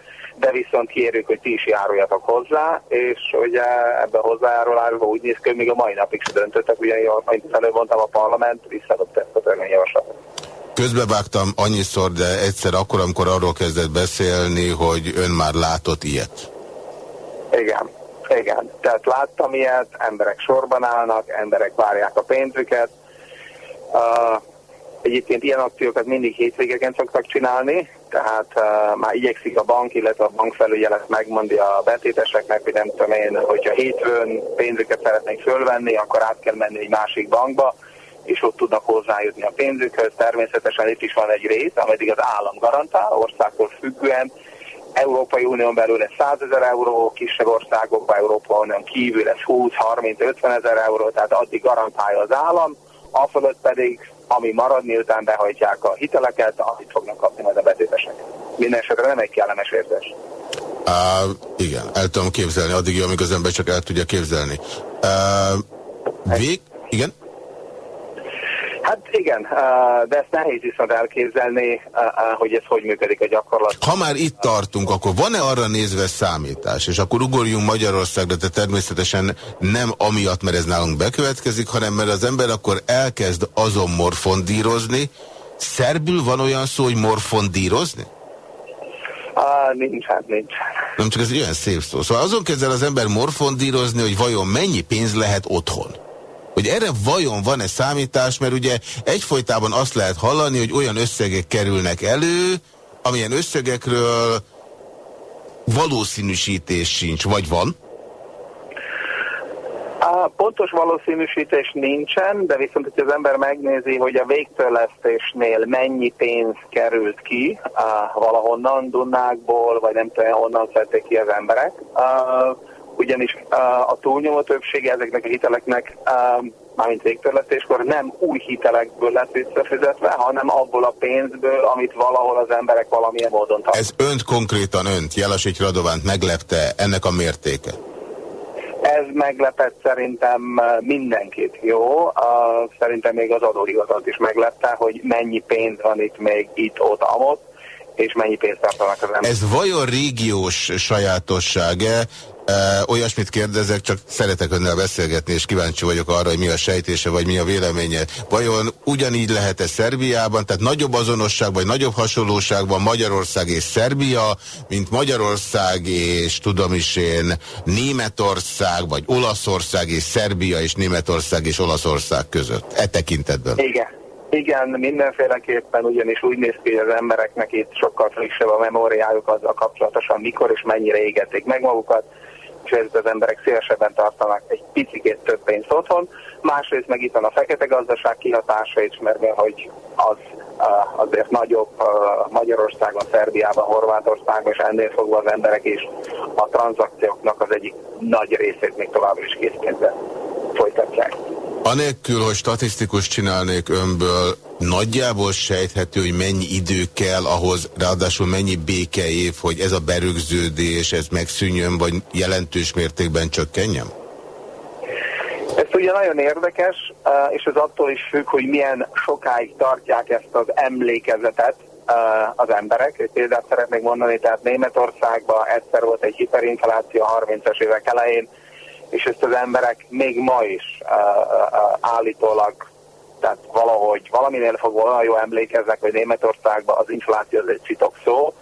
de viszont kérjük, hogy ti is járuljatok hozzá, és ugye ebbe a hozzájárulásba úgy néz ki, hogy még a mai napig se döntöttek, ugye, amit előbb mondtam, a parlament visszadott ezt a törvényjavaslatot. Közbevágtam annyiszor, de egyszer akkor, amikor arról kezdett beszélni, hogy ön már látott ilyet. Igen. Igen, tehát láttam ilyet, emberek sorban állnak, emberek várják a pénzüket. Uh, egyébként ilyen akciókat mindig hétvégeken szoktak csinálni, tehát uh, már igyekszik a bank, illetve a bankfelügyelet megmondja a betéteseknek, hogy nem tudom én, hogyha hétfőn pénzüket szeretnék fölvenni, akkor át kell menni egy másik bankba, és ott tudnak hozzájutni a pénzükhöz. Természetesen itt is van egy rész, ameddig az állam garantál, országtól függően, Európai Unión belül ez 100 ezer euró, kisebb országokban Európa Unión kívül ez 20, 30, 50 ezer euró, tehát addig garantálja az állam, a fölött pedig, ami marad, miután behajtják a hiteleket, amit fognak kapni majd a betétesek. Mindenesetre nem egy kellemes érzés. Uh, igen, el tudom képzelni, addig, amíg az ember csak el tudja képzelni. Uh, vég, igen? Hát igen, de ezt nehéz viszont elképzelni, hogy ez hogy működik a gyakorlat. Ha már itt tartunk, akkor van-e arra nézve számítás? És akkor ugorjunk Magyarországra, de természetesen nem amiatt, mert ez nálunk bekövetkezik, hanem mert az ember akkor elkezd azon morfondírozni. Szerbül van olyan szó, hogy morfondírozni? Uh, nincs, hát nincs. Nem csak ez egy olyan szép szó. Szóval azon kezd az ember morfondírozni, hogy vajon mennyi pénz lehet otthon hogy erre vajon van-e számítás, mert ugye egyfolytában azt lehet hallani, hogy olyan összegek kerülnek elő, amilyen összegekről valószínűsítés sincs, vagy van? A pontos valószínűsítés nincsen, de viszont, hogy az ember megnézi, hogy a végtörlesztésnél mennyi pénz került ki uh, valahonnan, Dunnákból, vagy nem tudom, honnan szedték ki az emberek, uh, ugyanis a túlnyomó többsége ezeknek a hiteleknek mármint végtörlesztéskor nem új hitelekből lett visszafizetve, hanem abból a pénzből, amit valahol az emberek valamilyen módon tartanak. Ez önt konkrétan önt, Jelasics Radovánt meglepte ennek a mértéke? Ez meglepett szerintem mindenkit, jó? Szerintem még az adóhivatalt is meglepte, hogy mennyi pénz van itt még itt-ott, amott és mennyi pénzt tartanak az emberek. Ez vajon régiós sajátosság-e? Olyasmit kérdezek, csak szeretek önnel beszélgetni, és kíváncsi vagyok arra, hogy mi a sejtése, vagy mi a véleménye. Vajon ugyanígy lehet-e Szerbiában, tehát nagyobb azonosság, vagy nagyobb hasonlóság van Magyarország és Szerbia, mint Magyarország és tudom is én Németország, vagy Olaszország és Szerbia és Németország és Olaszország között? E tekintetben. Igen. Igen, mindenféleképpen ugyanis úgy néz ki, hogy az embereknek itt sokkal frissebb a memóriájuk azzal kapcsolatosan, mikor és mennyire égették meg magukat, ezért az emberek szélesebben tartanak egy picit több pénzt otthon. Másrészt meg itt van a fekete gazdaság kihatása is, mert hogy az azért nagyobb Magyarországon, Szerbiában, Horvátországon, és ennél fogva az emberek is a tranzakcióknak az egyik nagy részét még továbbra is készpénzben folytatják. Anélkül, hogy statisztikus csinálnék önből, nagyjából sejthető, hogy mennyi idő kell ahhoz, ráadásul mennyi békeév, hogy ez a berögződés, ez megszűnjön, vagy jelentős mértékben csökkenjen? Ez ugye nagyon érdekes, eh, és ez attól is függ, hogy milyen sokáig tartják ezt az emlékezetet eh, az emberek. Példát szeretnék mondani, tehát Németországban egyszer volt egy hiperinfláció a 30-as évek elején, és ezt az emberek még ma is uh, uh, állítólag, tehát valahogy valaminél fogva olyan jó emlékeznek, hogy Németországban az infláció az egy citok szó,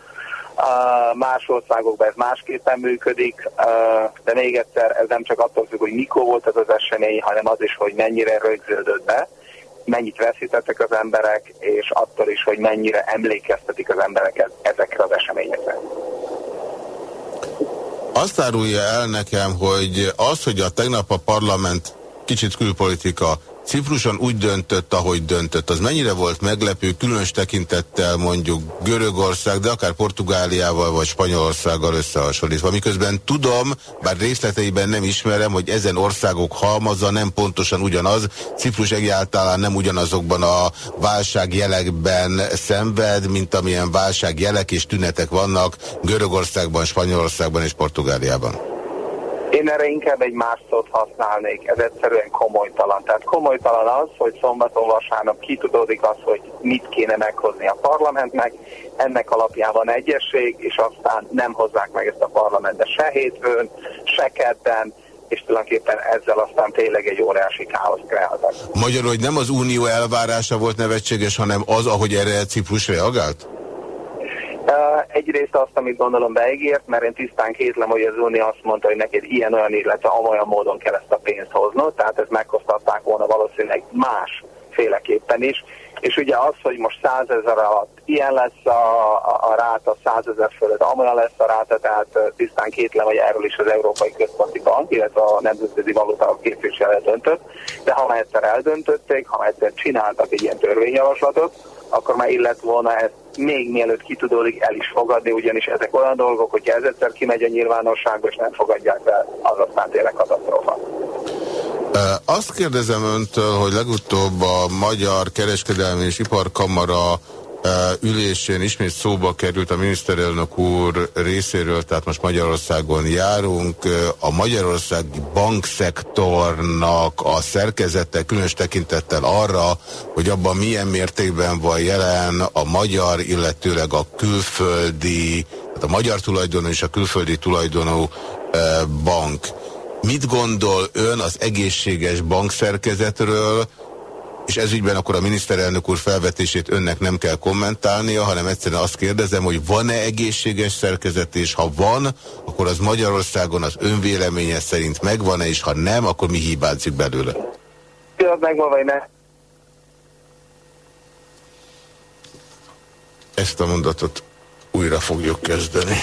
Uh, más országokban ez másképpen működik, uh, de még egyszer ez nem csak attól függ, hogy mikor volt ez az esemény, hanem az is, hogy mennyire rögződött be, mennyit veszítettek az emberek, és attól is, hogy mennyire emlékeztetik az embereket ezekre az eseményekre. Azt árulja el nekem, hogy az, hogy a tegnap a parlament kicsit külpolitika Cipruson úgy döntött, ahogy döntött. Az mennyire volt meglepő, különös tekintettel mondjuk Görögország, de akár Portugáliával vagy Spanyolországgal összehasonlítva. Miközben tudom, bár részleteiben nem ismerem, hogy ezen országok halmaza nem pontosan ugyanaz. Ciprus egyáltalán nem ugyanazokban a válságjelekben szenved, mint amilyen válságjelek és tünetek vannak Görögországban, Spanyolországban és Portugáliában. Én erre inkább egy más szót használnék, ez egyszerűen komolytalan. Tehát komolytalan az, hogy szombaton vasárnap kitudódik az, hogy mit kéne meghozni a parlamentnek, ennek alapján van egyesség, és aztán nem hozzák meg ezt a parlamentet se hétfőn, se kedden, és tulajdonképpen ezzel aztán tényleg egy óriási káosz kreáltak. Magyarul, hogy nem az unió elvárása volt nevetséges, hanem az, ahogy erre Ciprus reagált? Egyrészt azt, amit gondolom beígért, mert én tisztán kétlem, hogy az Unió azt mondta, hogy neked ilyen-olyan, illetve amolyan módon kell ezt a pénzt hoznod, tehát ezt meghoztatták volna valószínűleg más féleképpen is. És ugye az, hogy most 100 ezer alatt ilyen lesz a, a, a ráta, 100 ezer fölött amolyan lesz a ráta, tehát tisztán kétlem, hogy erről is az Európai Központi Bank, illetve a Nemzetközi Valuta képviselő döntött, de ha egyszer eldöntötték, ha egyszer csináltak egy ilyen törvényjavaslatot, akkor már illet volna ezt még mielőtt kitudódik el is fogadni, ugyanis ezek olyan dolgok, hogy ez egyszer kimegy a nyilvánosságba, és nem fogadják el, az aztán tényleg katasztrófa. Azt kérdezem öntől, hogy legutóbb a Magyar Kereskedelmi és Iparkamara ülésén ismét szóba került a miniszterelnök úr részéről, tehát most Magyarországon járunk. A magyarországi bankszektornak a szerkezete különös tekintettel arra, hogy abban milyen mértékben van jelen a magyar, illetőleg a külföldi, tehát a magyar tulajdonú és a külföldi tulajdonú bank. Mit gondol ön az egészséges bankszerkezetről, és ezügyben akkor a miniszterelnök úr felvetését önnek nem kell kommentálnia, hanem egyszerűen azt kérdezem, hogy van-e egészséges szerkezet, és ha van, akkor az Magyarországon az önvéleménye szerint megvan-e, és ha nem, akkor mi hibázik belőle? Megvan, vagy ne? Ezt a mondatot újra fogjuk kezdeni.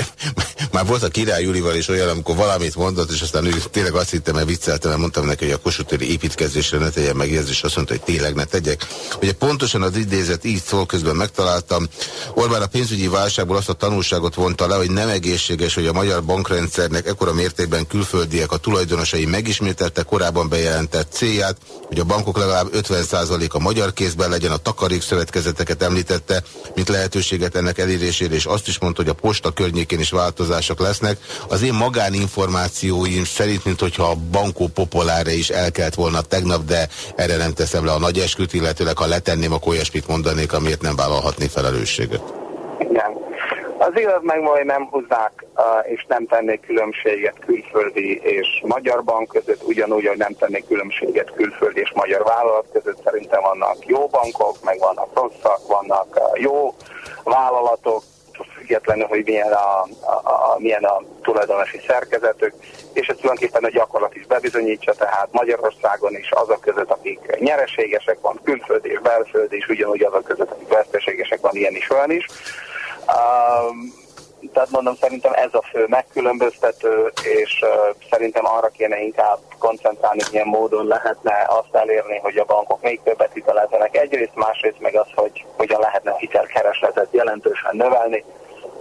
Igen, igen. Már volt a király Julival is olyan, amikor valamit mondott, és aztán ő tényleg azt hittem, mert vicceltem, mert mondtam neki, hogy a kosutéri építkezésre ne tegyen megjegyzés, azt mondta, hogy tényleg ne tegyek. Ugye pontosan az idézet így szól, közben megtaláltam. Orbán a pénzügyi válságból azt a tanulságot vonta le, hogy nem egészséges, hogy a magyar bankrendszernek ekkora mértékben külföldiek a tulajdonosai megismételte korábban bejelentett célját, hogy a bankok legalább 50% a magyar kézben legyen, a takarékszövetkezeteket említette, mint lehetőséget ennek elérésére, és azt is mondta, hogy a posta környékén is változások lesznek. Az én magáninformációim szerint, mint hogyha a Bankó Populára is elkelt volna tegnap, de erre nem teszem le a nagy esküt, illetőleg ha letenném, akkor olyasmit mondanék, amiért nem vállalhatni felelősséget. Igen. Az igaz meg majd nem hozzák, és nem tennék különbséget külföldi és magyar bank között, ugyanúgy, hogy nem tennék különbséget külföldi és magyar vállalat között. Szerintem vannak jó bankok, meg vannak rosszak, vannak jó vállalatok, függetlenül, hogy milyen a, a, a, milyen a tulajdonosi szerkezetük, és ez tulajdonképpen a gyakorlat is bebizonyítsa, tehát Magyarországon is azok között, akik nyereségesek van, külföldi és belföldi is, ugyanúgy azok között, akik veszteségesek van, ilyen is, olyan is. Um, tehát mondom, szerintem ez a fő megkülönböztető, és uh, szerintem arra kéne inkább koncentrálni, milyen módon lehetne azt elérni, hogy a bankok még többet hitelezzenek. Egyrészt, másrészt meg az, hogy hogyan lehetne hitelkeresletet jelentősen növelni,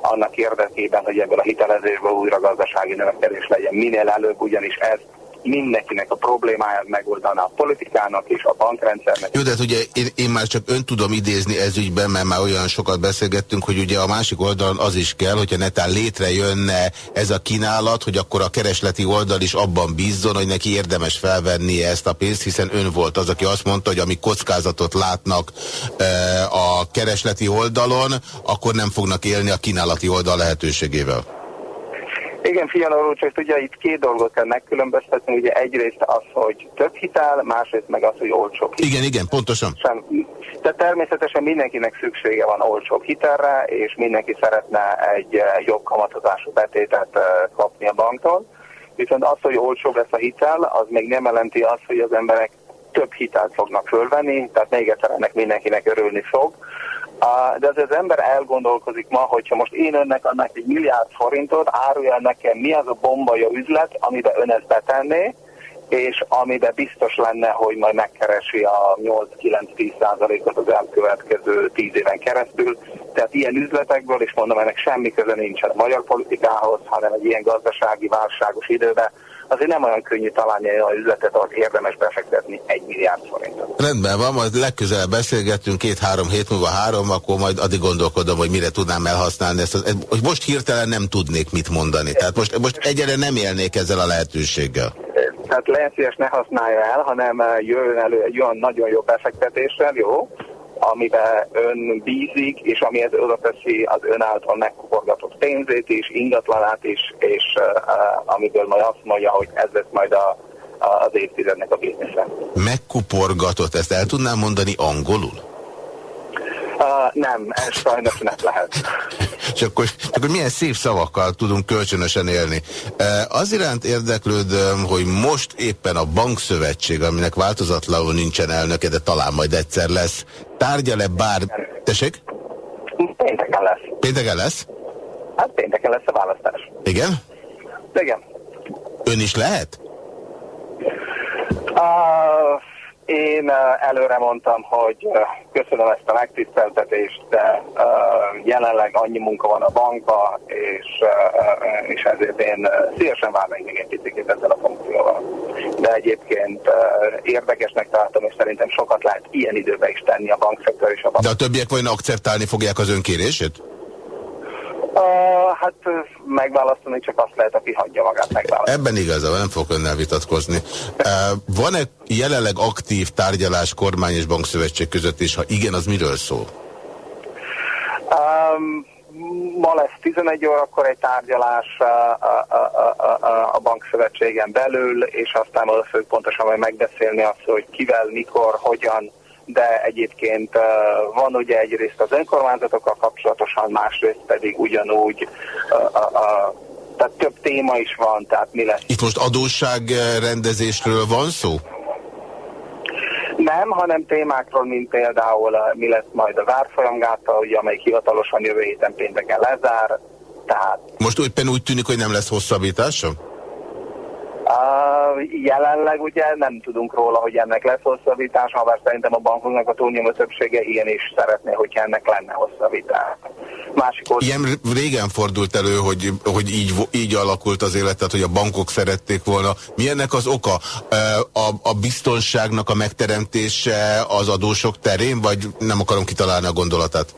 annak érdekében, hogy ebből a hitelezésből újra gazdasági növekedés legyen. Minél előbb, ugyanis ez mindenkinek a problémáját megoldaná a politikának és a bankrendszernek. Jó, de hát ugye én, én már csak ön tudom idézni ez ügyben, mert már olyan sokat beszélgettünk, hogy ugye a másik oldalon az is kell, hogyha netán létrejönne ez a kínálat, hogy akkor a keresleti oldal is abban bízzon, hogy neki érdemes felvennie ezt a pénzt, hiszen ön volt az, aki azt mondta, hogy ami kockázatot látnak e, a keresleti oldalon, akkor nem fognak élni a kínálati oldal lehetőségével. Igen, Fiala úr, csak ugye itt két dolgot kell megkülönböztetni, ugye egyrészt az, hogy több hitel, másrészt meg az, hogy olcsó hitel. Igen, igen, pontosan. Sem, Tehát természetesen mindenkinek szüksége van olcsóbb hitelre, és mindenki szeretne egy jobb kamatozású betétet kapni a banktól. Viszont az, hogy olcsóbb lesz a hitel, az még nem jelenti azt, hogy az emberek több hitelt fognak fölvenni, tehát még egyszer ennek mindenkinek örülni fog. De az az ember elgondolkozik ma, hogyha most én önnek adnak egy milliárd forintot, árulja nekem mi az a bombaja üzlet, amiben ön ezt betenné, és amiben biztos lenne, hogy majd megkeresi a 8-9-10 százalékot az elkövetkező 10 éven keresztül. Tehát ilyen üzletekből, és mondom, ennek semmi köze nincsen a magyar politikához, hanem egy ilyen gazdasági válságos időben azért nem olyan könnyű találni olyan üzletet, ahol érdemes befektetni egy milliárd forintot. Rendben van, majd legközelebb beszélgetünk két-három hét múlva három, akkor majd addig gondolkodom, hogy mire tudnám elhasználni ezt. Hogy most hirtelen nem tudnék mit mondani. Tehát most, most egyre nem élnék ezzel a lehetőséggel. Tehát lehet szíves ne használja el, hanem jöjjön elő egy olyan nagyon jó befektetéssel, jó? Amiben ön bízik, és amihez oda teszi az ön által megkuporgatott pénzét is, ingatlanát is, és uh, amiből majd azt mondja, hogy ez lesz majd a, a, az évtizednek a biznisze. Megkuporgatott, ezt el tudnám mondani angolul? Uh, nem, ez sajnos nem lehet. és akkor, akkor milyen szép szavakkal tudunk kölcsönösen élni. Az iránt érdeklődöm, hogy most éppen a Bankszövetség, aminek változatlanul nincsen elnöke, de talán majd egyszer lesz, tárgyal-e bár... Tessék? Pénteken lesz. Pénteken lesz? Hát pénteken lesz a választás. Igen? Igen. Ön is lehet? Uh, én előre mondtam, hogy köszönöm ezt a megtiszteltetést, de jelenleg annyi munka van a bankba, és, és ezért én szívesen várnék még egy picit ezzel a funkcióval. De egyébként érdekesnek tartom, és szerintem sokat lehet ilyen időben is tenni a bankszektor és a bank. De a többiek vajon akceptálni fogják az önkérését? Uh, hát megválasztani csak azt lehet, aki hagyja magát megválasztani. Ebben igaza, nem fogok önnel vitatkozni. Uh, Van-e jelenleg aktív tárgyalás kormány és bankszövetség között, és ha igen, az miről szól? Um, ma lesz 11 órakor egy tárgyalás a, a, a, a, a bankszövetségen belül, és aztán oda fők pontosan majd megbeszélni azt, hogy kivel, mikor, hogyan de egyébként van ugye egyrészt az önkormányzatokkal kapcsolatosan, másrészt pedig ugyanúgy a, a, tehát több téma is van, tehát mi lesz. Itt most adósságrendezésről van szó? Nem, hanem témákról, mint például mi lesz majd a várfolyamgáta, ugye, amely hivatalosan jövő héten pénteken lezár. Tehát... Most éppen úgy tűnik, hogy nem lesz hosszabbítása? Jelenleg ugye nem tudunk róla, hogy ennek lesz hosszabbítás, ha bár szerintem a bankoknak a túlnyomó többsége ilyen is szeretné, hogy ennek lenne hosszabbítás. Másik old... Ilyen régen fordult elő, hogy, hogy így, így alakult az életet, hogy a bankok szerették volna. Mi ennek az oka? A, a biztonságnak a megteremtése az adósok terén, vagy nem akarom kitalálni a gondolatát?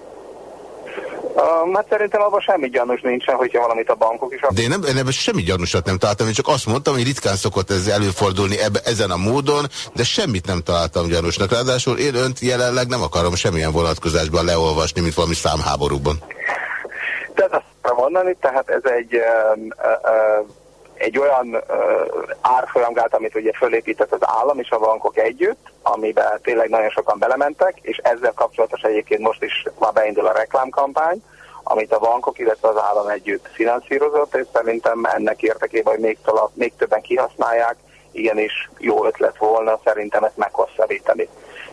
Uh, hát szerintem abban semmi gyanús nincsen, hogyha valamit a bankok is... De én, nem, én ebben semmi gyanúsat nem találtam, én csak azt mondtam, hogy ritkán szokott ez előfordulni ebbe, ezen a módon, de semmit nem találtam gyanúsnak. Ráadásul én önt jelenleg nem akarom semmilyen vonatkozásban leolvasni, mint valami számháborúban. Tehát azt mondani, tehát ez egy... Uh, uh, egy olyan uh, árfolyamgát, amit ugye fölépített az állam és a bankok együtt, amiben tényleg nagyon sokan belementek, és ezzel kapcsolatos egyébként most is már beindul a reklámkampány, amit a bankok, illetve az állam együtt finanszírozott, és szerintem ennek érdekében, hogy még, talap, még többen kihasználják, igenis jó ötlet volna szerintem ezt meghosszabbítani.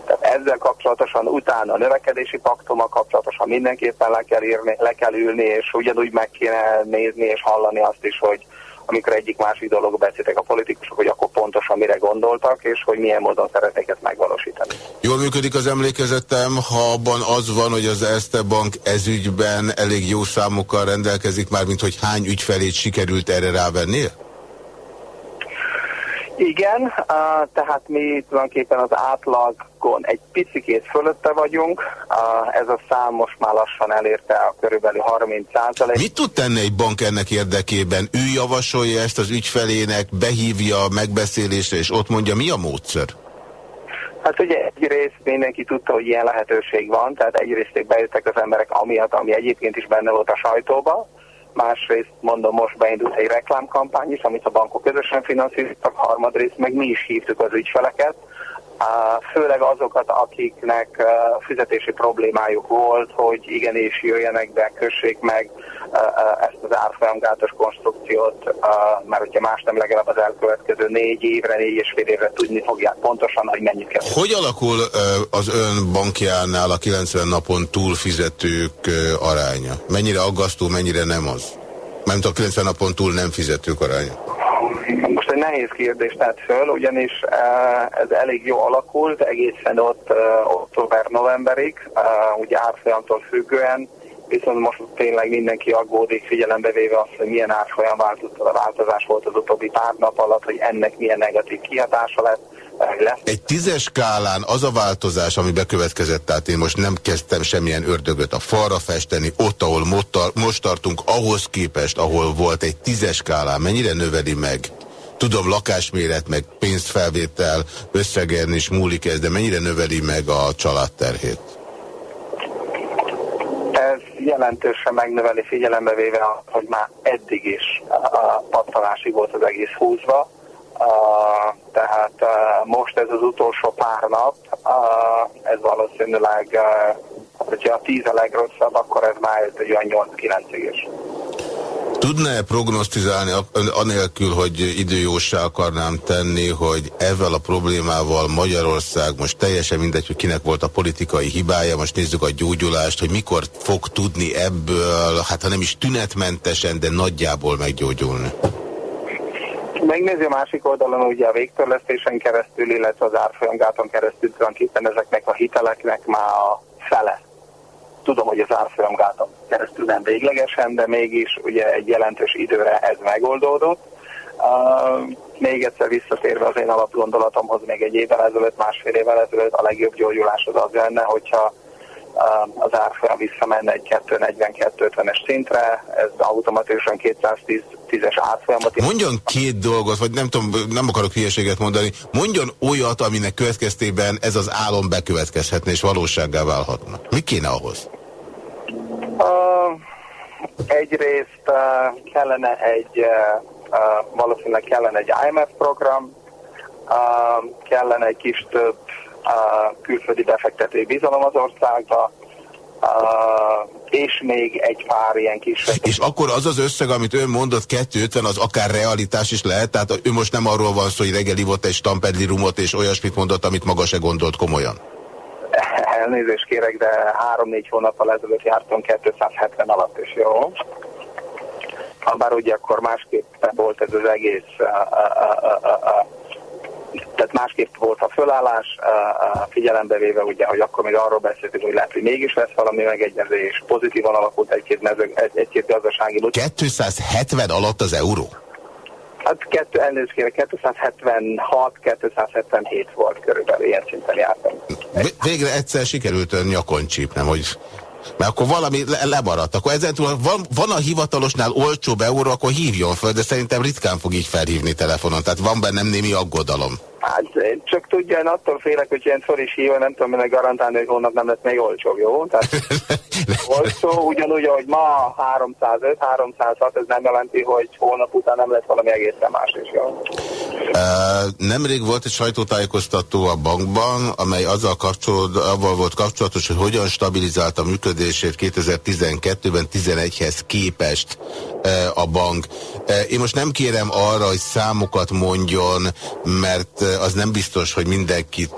Tehát ezzel kapcsolatosan utána a növekedési paktuma kapcsolatosan mindenképpen le kell, írni, le kell ülni, és ugyanúgy meg kéne nézni és hallani azt is, hogy amikor egyik másik dolog beszéltek a politikusok, hogy akkor pontosan mire gondoltak, és hogy milyen módon szeretnék ezt megvalósítani. Jól működik az emlékezetem, ha abban az van, hogy az Erste Bank ezügyben elég jó számokkal rendelkezik, már mint hogy hány ügyfelét sikerült erre rávennie? Igen, tehát mi tulajdonképpen az átlagon egy picikét fölötte vagyunk. Ez a szám most már lassan elérte a körülbelül 30 százalék. Mit tud tenni egy bank ennek érdekében? Ő javasolja ezt az ügyfelének, behívja a megbeszélésre, és ott mondja, mi a módszer? Hát ugye egyrészt mindenki tudta, hogy ilyen lehetőség van, tehát egyrészt bejöttek az emberek amiatt, ami egyébként is benne volt a sajtóba, másrészt mondom, most beindult egy reklámkampány is, amit a bankok közösen finanszíroztak, harmadrészt meg mi is hívtuk az ügyfeleket, főleg azokat, akiknek fizetési problémájuk volt, hogy igenis jöjjenek be, kössék meg ezt az árfolyamgátos konstrukciót, mert hogyha más nem legalább az elkövetkező négy évre, négy és fél évre tudni fogják pontosan, hogy mennyit kell. Hogy alakul az ön bankjánál a 90 napon túl fizetők aránya? Mennyire aggasztó, mennyire nem az? Mert a 90 napon túl nem fizetők aránya? Nehéz kérdést tett föl, ugyanis ez elég jó alakult egészen ott október-novemberig, ugye árfolyamtól függően, viszont most tényleg mindenki aggódik, figyelembe véve azt, hogy milyen árfolyam változás volt az utóbbi pár nap alatt, hogy ennek milyen negatív kihatása lett. Egy tízes skálán az a változás, ami bekövetkezett, tehát én most nem kezdtem semmilyen ördögöt a falra festeni, ott, ahol most tartunk, ahhoz képest, ahol volt egy tízes skálán, mennyire növeli meg? Tudom, lakásméret, meg pénzfelvétel összegen is múlik ez, de mennyire növeli meg a családterhét? jelentősen megnöveli figyelembe véve, hogy már eddig is a pattanásig volt az egész húzva. Tehát most ez az utolsó pár nap, ez valószínűleg, hogyha a tíz a legrosszabb, akkor ez már egy olyan 8-9-ig is. Tudna-e prognosztizálni anélkül, hogy időjósá akarnám tenni, hogy ezzel a problémával Magyarország most teljesen mindegy, hogy kinek volt a politikai hibája, most nézzük a gyógyulást, hogy mikor fog tudni ebből, hát ha nem is tünetmentesen, de nagyjából meggyógyulni? Megnézi a másik oldalon ugye a végtörlesztésen keresztül, illetve az árfolyamgáton keresztül tulajdonképpen ezeknek a hiteleknek már a fele Tudom, hogy az árfolyamgáton keresztül nem véglegesen, de mégis ugye egy jelentős időre ez megoldódott. Uh, még egyszer visszatérve az én alapgondolatomhoz még egy évvel ezelőtt, másfél évvel ezelőtt a legjobb gyógyulás az az lenne, hogyha uh, az árfolyam visszamenne egy 240-250-es szintre, ez automatikusan 210-es árfolyamot. Mondjon két dolgot, vagy nem tudom, nem akarok hülyeséget mondani, mondjon olyat, aminek következtében ez az álom bekövetkezhetne és valósággá válhatna. Mi kéne ahhoz? Uh, egyrészt uh, kellene egy, uh, valószínűleg kellene egy IMF program, kellene egy kis több külföldi befektetői bizalom az országba, Uh, és még egy pár ilyen kis... És akkor az az összeg, amit ön mondott, 250, az akár realitás is lehet? Tehát ő most nem arról van szó, hogy reggel ivott egy stampedli rumot, és olyasmit mondott, amit maga se gondolt komolyan? Elnézést kérek, de három-négy hónappal ezelőtt jártam 270 alatt is, jó? Bár ugye akkor másképp volt ez az egész, tehát másképp volt a fölállás, figyelembe véve ugye, hogy akkor még arról beszéltünk, hogy lehet, hogy mégis lesz valami megegyezés, pozitívan alakult egy-két, egy, egy-két gazdasági... 270 alatt az euró? Hát kettő, elnézést kérek, 276-277 volt körülbelül, ilyen szinten jártam. Végre egyszer sikerült ön nyakon csípnem, hogy mert akkor valami le lemaradt. Akkor ezentúl van, van a hivatalosnál olcsóbb euró, akkor hívjon föl, de szerintem ritkán fog így felhívni telefonon. Tehát van bennem némi aggodalom. Hát csak tudja, én attól félek, hogy ilyen szor is hívja, nem tudom ennek garantálni, hogy holnap nem lesz még olcsóbb, jó? Tehát [laughs] olcsó, ugyanúgy, ahogy ma 305, 306, ez nem jelenti, hogy holnap után nem lesz valami egészen más is, jó? Nemrég volt egy sajtótájékoztató a bankban, amely azzal avval volt kapcsolatos, hogy hogyan stabilizálta működését 2012-ben 11-hez képest a bank. Én most nem kérem arra, hogy számokat mondjon, mert az nem biztos, hogy mindenkit,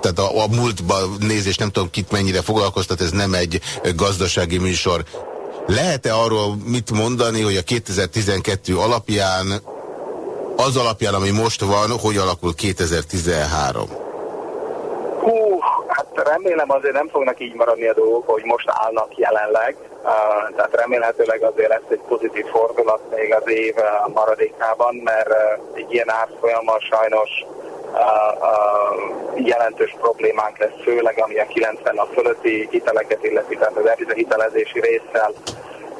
tehát a, a múltban nézés nem tudom kit mennyire foglalkoztat, ez nem egy gazdasági műsor. Lehet-e arról mit mondani, hogy a 2012 alapján, az alapján, ami most van, hogy alakul 2013? Hú, hát remélem azért nem fognak így maradni a dolgok, hogy most állnak jelenleg. Uh, tehát remélhetőleg azért lesz egy pozitív fordulat még az év maradékában, mert uh, egy ilyen árfolyammal sajnos uh, uh, jelentős problémánk lesz, főleg ami a 90 nap fölötti hiteleket illeti, tehát az hitelezési résszel.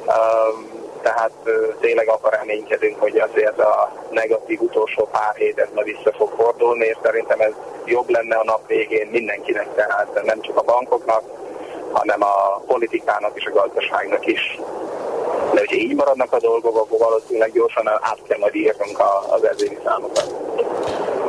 Uh, tehát tényleg abban reménykedünk, hogy azért a negatív utolsó pár hét ez ma vissza fog fordulni, és szerintem ez jobb lenne a nap végén mindenkinek, tehát nem csak a bankoknak, hanem a politikának és a gazdaságnak is. De hogyha így maradnak a dolgok, akkor valószínűleg gyorsan át kell majd írnunk az ezéri számokat.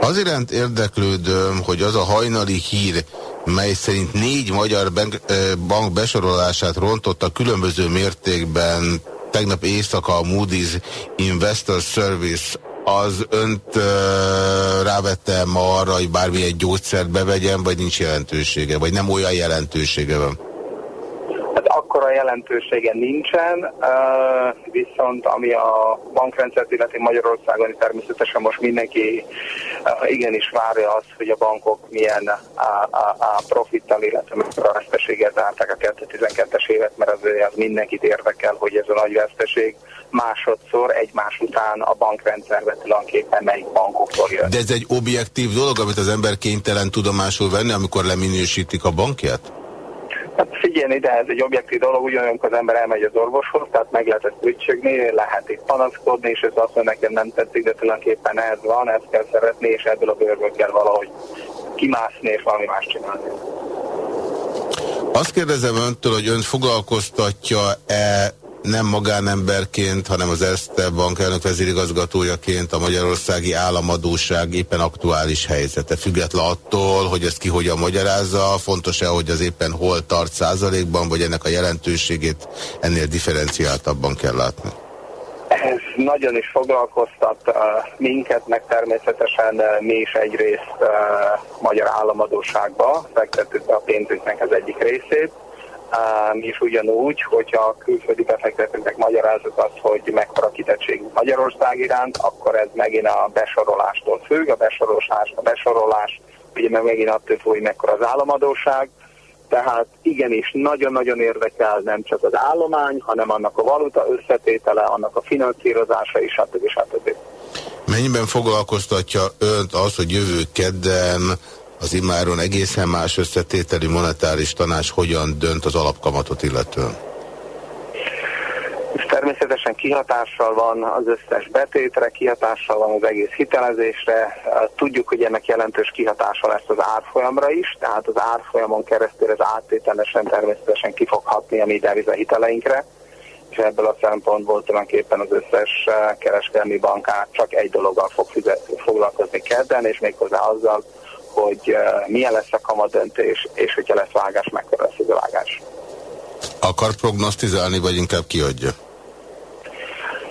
Az iránt érdeklődöm, hogy az a hajnali hír, mely szerint négy magyar bank, bank besorolását rontotta különböző mértékben tegnap éjszaka a Moody's Investor Service az önt uh, rávette ma arra, hogy bármilyen gyógyszert bevegyen, vagy nincs jelentősége, vagy nem olyan jelentősége van? Akkora jelentősége nincsen, viszont ami a bankrendszert illeti Magyarországon, természetesen most mindenki igenis várja azt, hogy a bankok milyen a, a, a profittal, illetve a veszteséget zárták a 2012-es évet, mert az, az mindenkit érdekel, hogy ez a nagy veszteség másodszor egymás után a bankrendszerbe tulajdonképpen melyik bankoktól jön. De ez egy objektív dolog, amit az ember kénytelen tudomásul venni, amikor leminősítik a bankját? Hát figyelni, de ez egy objektív dolog, ugyanolyan, az ember elmegy az orvoshoz, tehát meg lehet ezt ügységni, lehet itt panaszkodni, és ez azt mondja, nekem nem tetszik, de tulajdonképpen ez van, ezt kell szeretni, és ebből a bőrből kell valahogy kimászni, és valami más csinálni. Azt kérdezem öntől, hogy ön foglalkoztatja-e nem magánemberként, hanem az Erste Bank elnök vezérigazgatójaként a magyarországi államadóság éppen aktuális helyzete. Független attól, hogy ezt ki hogyan magyarázza, fontos-e, hogy az éppen hol tart százalékban, vagy ennek a jelentőségét ennél differenciáltabban kell látni? Ez nagyon is foglalkoztat uh, minket, meg természetesen uh, mi is egyrészt uh, magyar államadóságba fektettük a pénzünknek az egyik részét, mi is ugyanúgy, hogyha a külföldi befektetőknek magyarázok azt, hogy mekkora kitettség Magyarország iránt, akkor ez megint a besorolástól függ, a besorolás, a besorolás ugye meg megint attól függ, hogy mekkora az államadóság, tehát igenis nagyon-nagyon érdekel nem csak az állomány, hanem annak a valuta összetétele, annak a finanszírozása is, stb. stb. Mennyiben foglalkoztatja önt az, hogy jövő kedden az imáron egészen más összetételi monetáris tanács hogyan dönt az alapkamatot illetően? Természetesen kihatással van az összes betétre, kihatással van az egész hitelezésre. Tudjuk, hogy ennek jelentős kihatása lesz az árfolyamra is, tehát az árfolyamon keresztül ez áttételesen természetesen ki fog hatni a mi hiteleinkre, és ebből a szempontból tulajdonképpen az összes kereskedelmi bankár csak egy dologgal fog foglalkozni kedden, és méghozzá azzal, hogy milyen lesz a kamadöntés, és hogyha lesz vágás, mekkora lesz az a vágás. Akar prognosztizálni, vagy inkább kiadja?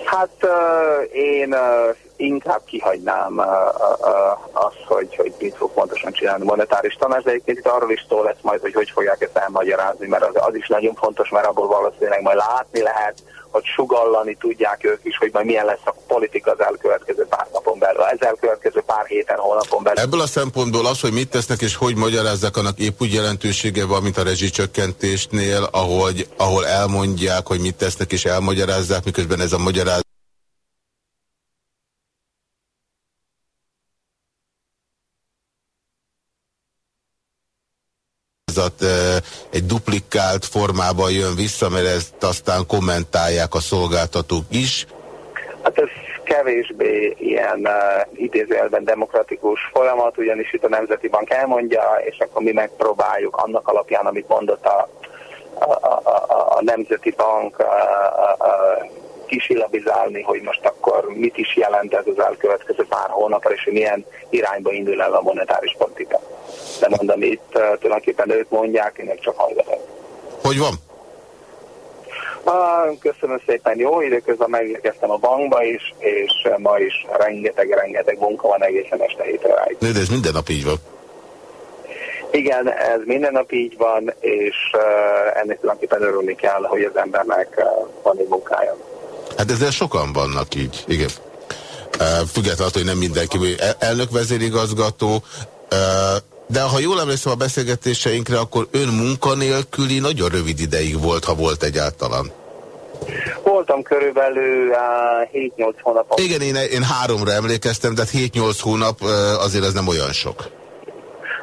Hát uh, én uh, inkább kihagynám azt, hogy, hogy mit fog pontosan csinálni monetáris tanács, de egyébként itt arról is szó lesz majd, hogy hogy fogják ezt elmagyarázni, mert az, az is nagyon fontos, mert abból valószínűleg majd látni lehet, hogy sugallani tudják ők is, hogy majd milyen lesz a politika az elkövetkező pár napon belül, az elkövetkező pár héten, hónapon belül. Ebből a szempontból az, hogy mit tesznek és hogy magyarázzák, annak épp úgy jelentősége van, mint a rezsicsökkentésnél, ahogy, ahol elmondják, hogy mit tesznek és elmagyarázzák, miközben ez a magyarázat egy duplikált formában jön vissza, mert ezt aztán kommentálják a szolgáltatók is. Hát ez kevésbé ilyen uh, idézőjelben demokratikus folyamat, ugyanis itt a Nemzeti Bank elmondja, és akkor mi megpróbáljuk annak alapján, amit mondott a, a, a, a Nemzeti Bank a, a, kisilabizálni, hogy most akkor mit is jelent ez az elkövetkező pár hónapra, és hogy milyen irányba indul el a monetáris politika. De mondom, itt uh, tulajdonképpen ők mondják, én csak hallgatok. Hogy van? Ah, köszönöm szépen, jó időközben megérkeztem a bankba is, és ma is rengeteg-rengeteg munka van egészen este hétre ráig. De ez minden nap így van. Igen, ez minden nap így van, és uh, ennek tulajdonképpen örülni kell, hogy az embernek uh, van egy munkája. Hát ezzel sokan vannak így, igen. Függetlenül, hogy nem mindenki, elnök vezérigazgató, de ha jól emlékszem a beszélgetéseinkre, akkor ön munkanélküli nagyon rövid ideig volt, ha volt egyáltalán. Voltam körülbelül uh, 7-8 hónapot. Igen, én, én háromra emlékeztem, de 7-8 hónap uh, azért ez nem olyan sok.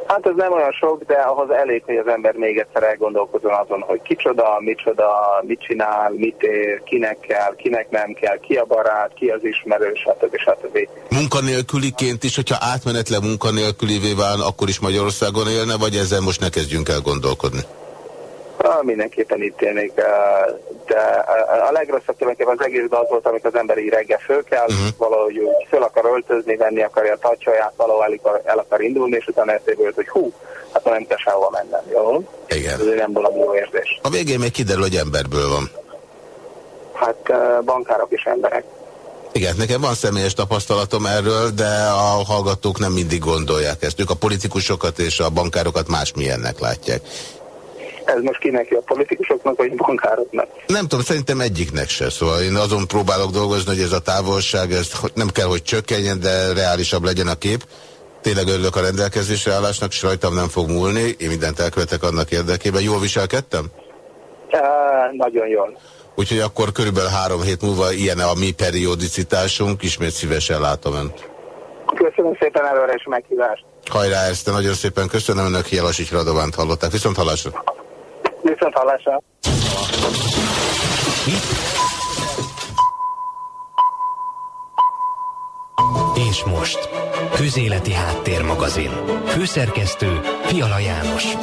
Hát ez nem olyan sok, de ahhoz elég, hogy az ember még egyszer elgondolkozon azon, hogy kicsoda, micsoda, mit csinál, mit ér, kinek kell, kinek nem kell, ki a barát, ki az ismerős, stb. stb. Munkanélküliként is, hogyha átmenetlen munkanélkülivé válna, akkor is Magyarországon élne, vagy ezzel most ne kezdjünk el gondolkodni? Mindenképpen itt élnék, de a legrosszabb tulajdonképpen az egészben az volt, amikor az ember így reggel föl kell, uh-huh. valahogy úgy föl akar öltözni, venni akarja a tacsaját, valahol el akar, el akar indulni, és utána eszébe hogy hú, hát nem kell sehova mennem, jó? Igen. Ez nem valami jó érzés. A végén még kiderül, hogy emberből van. Hát bankárok is emberek. Igen, nekem van személyes tapasztalatom erről, de a hallgatók nem mindig gondolják ezt. Ők a politikusokat és a bankárokat másmilyennek látják. Ez most kinek a politikusoknak vagy bankároknak? Nem tudom, szerintem egyiknek se. Szóval én azon próbálok dolgozni, hogy ez a távolság ez nem kell, hogy csökkenjen, de reálisabb legyen a kép. Tényleg örülök a rendelkezésre állásnak, és rajtam nem fog múlni. Én mindent elkövetek annak érdekében. Jól viselkedtem? Uh, nagyon jól. Úgyhogy akkor körülbelül három hét múlva ilyen a mi periodicitásunk, ismét szívesen látom Önt. Köszönöm szépen előre is meghívást. Hajrá, ezt nagyon szépen köszönöm Önök, Jelasics Radovánt hallották. Viszont hallásra. Viszont hallásra. És most, Közéleti Háttérmagazin. Főszerkesztő Fiala János.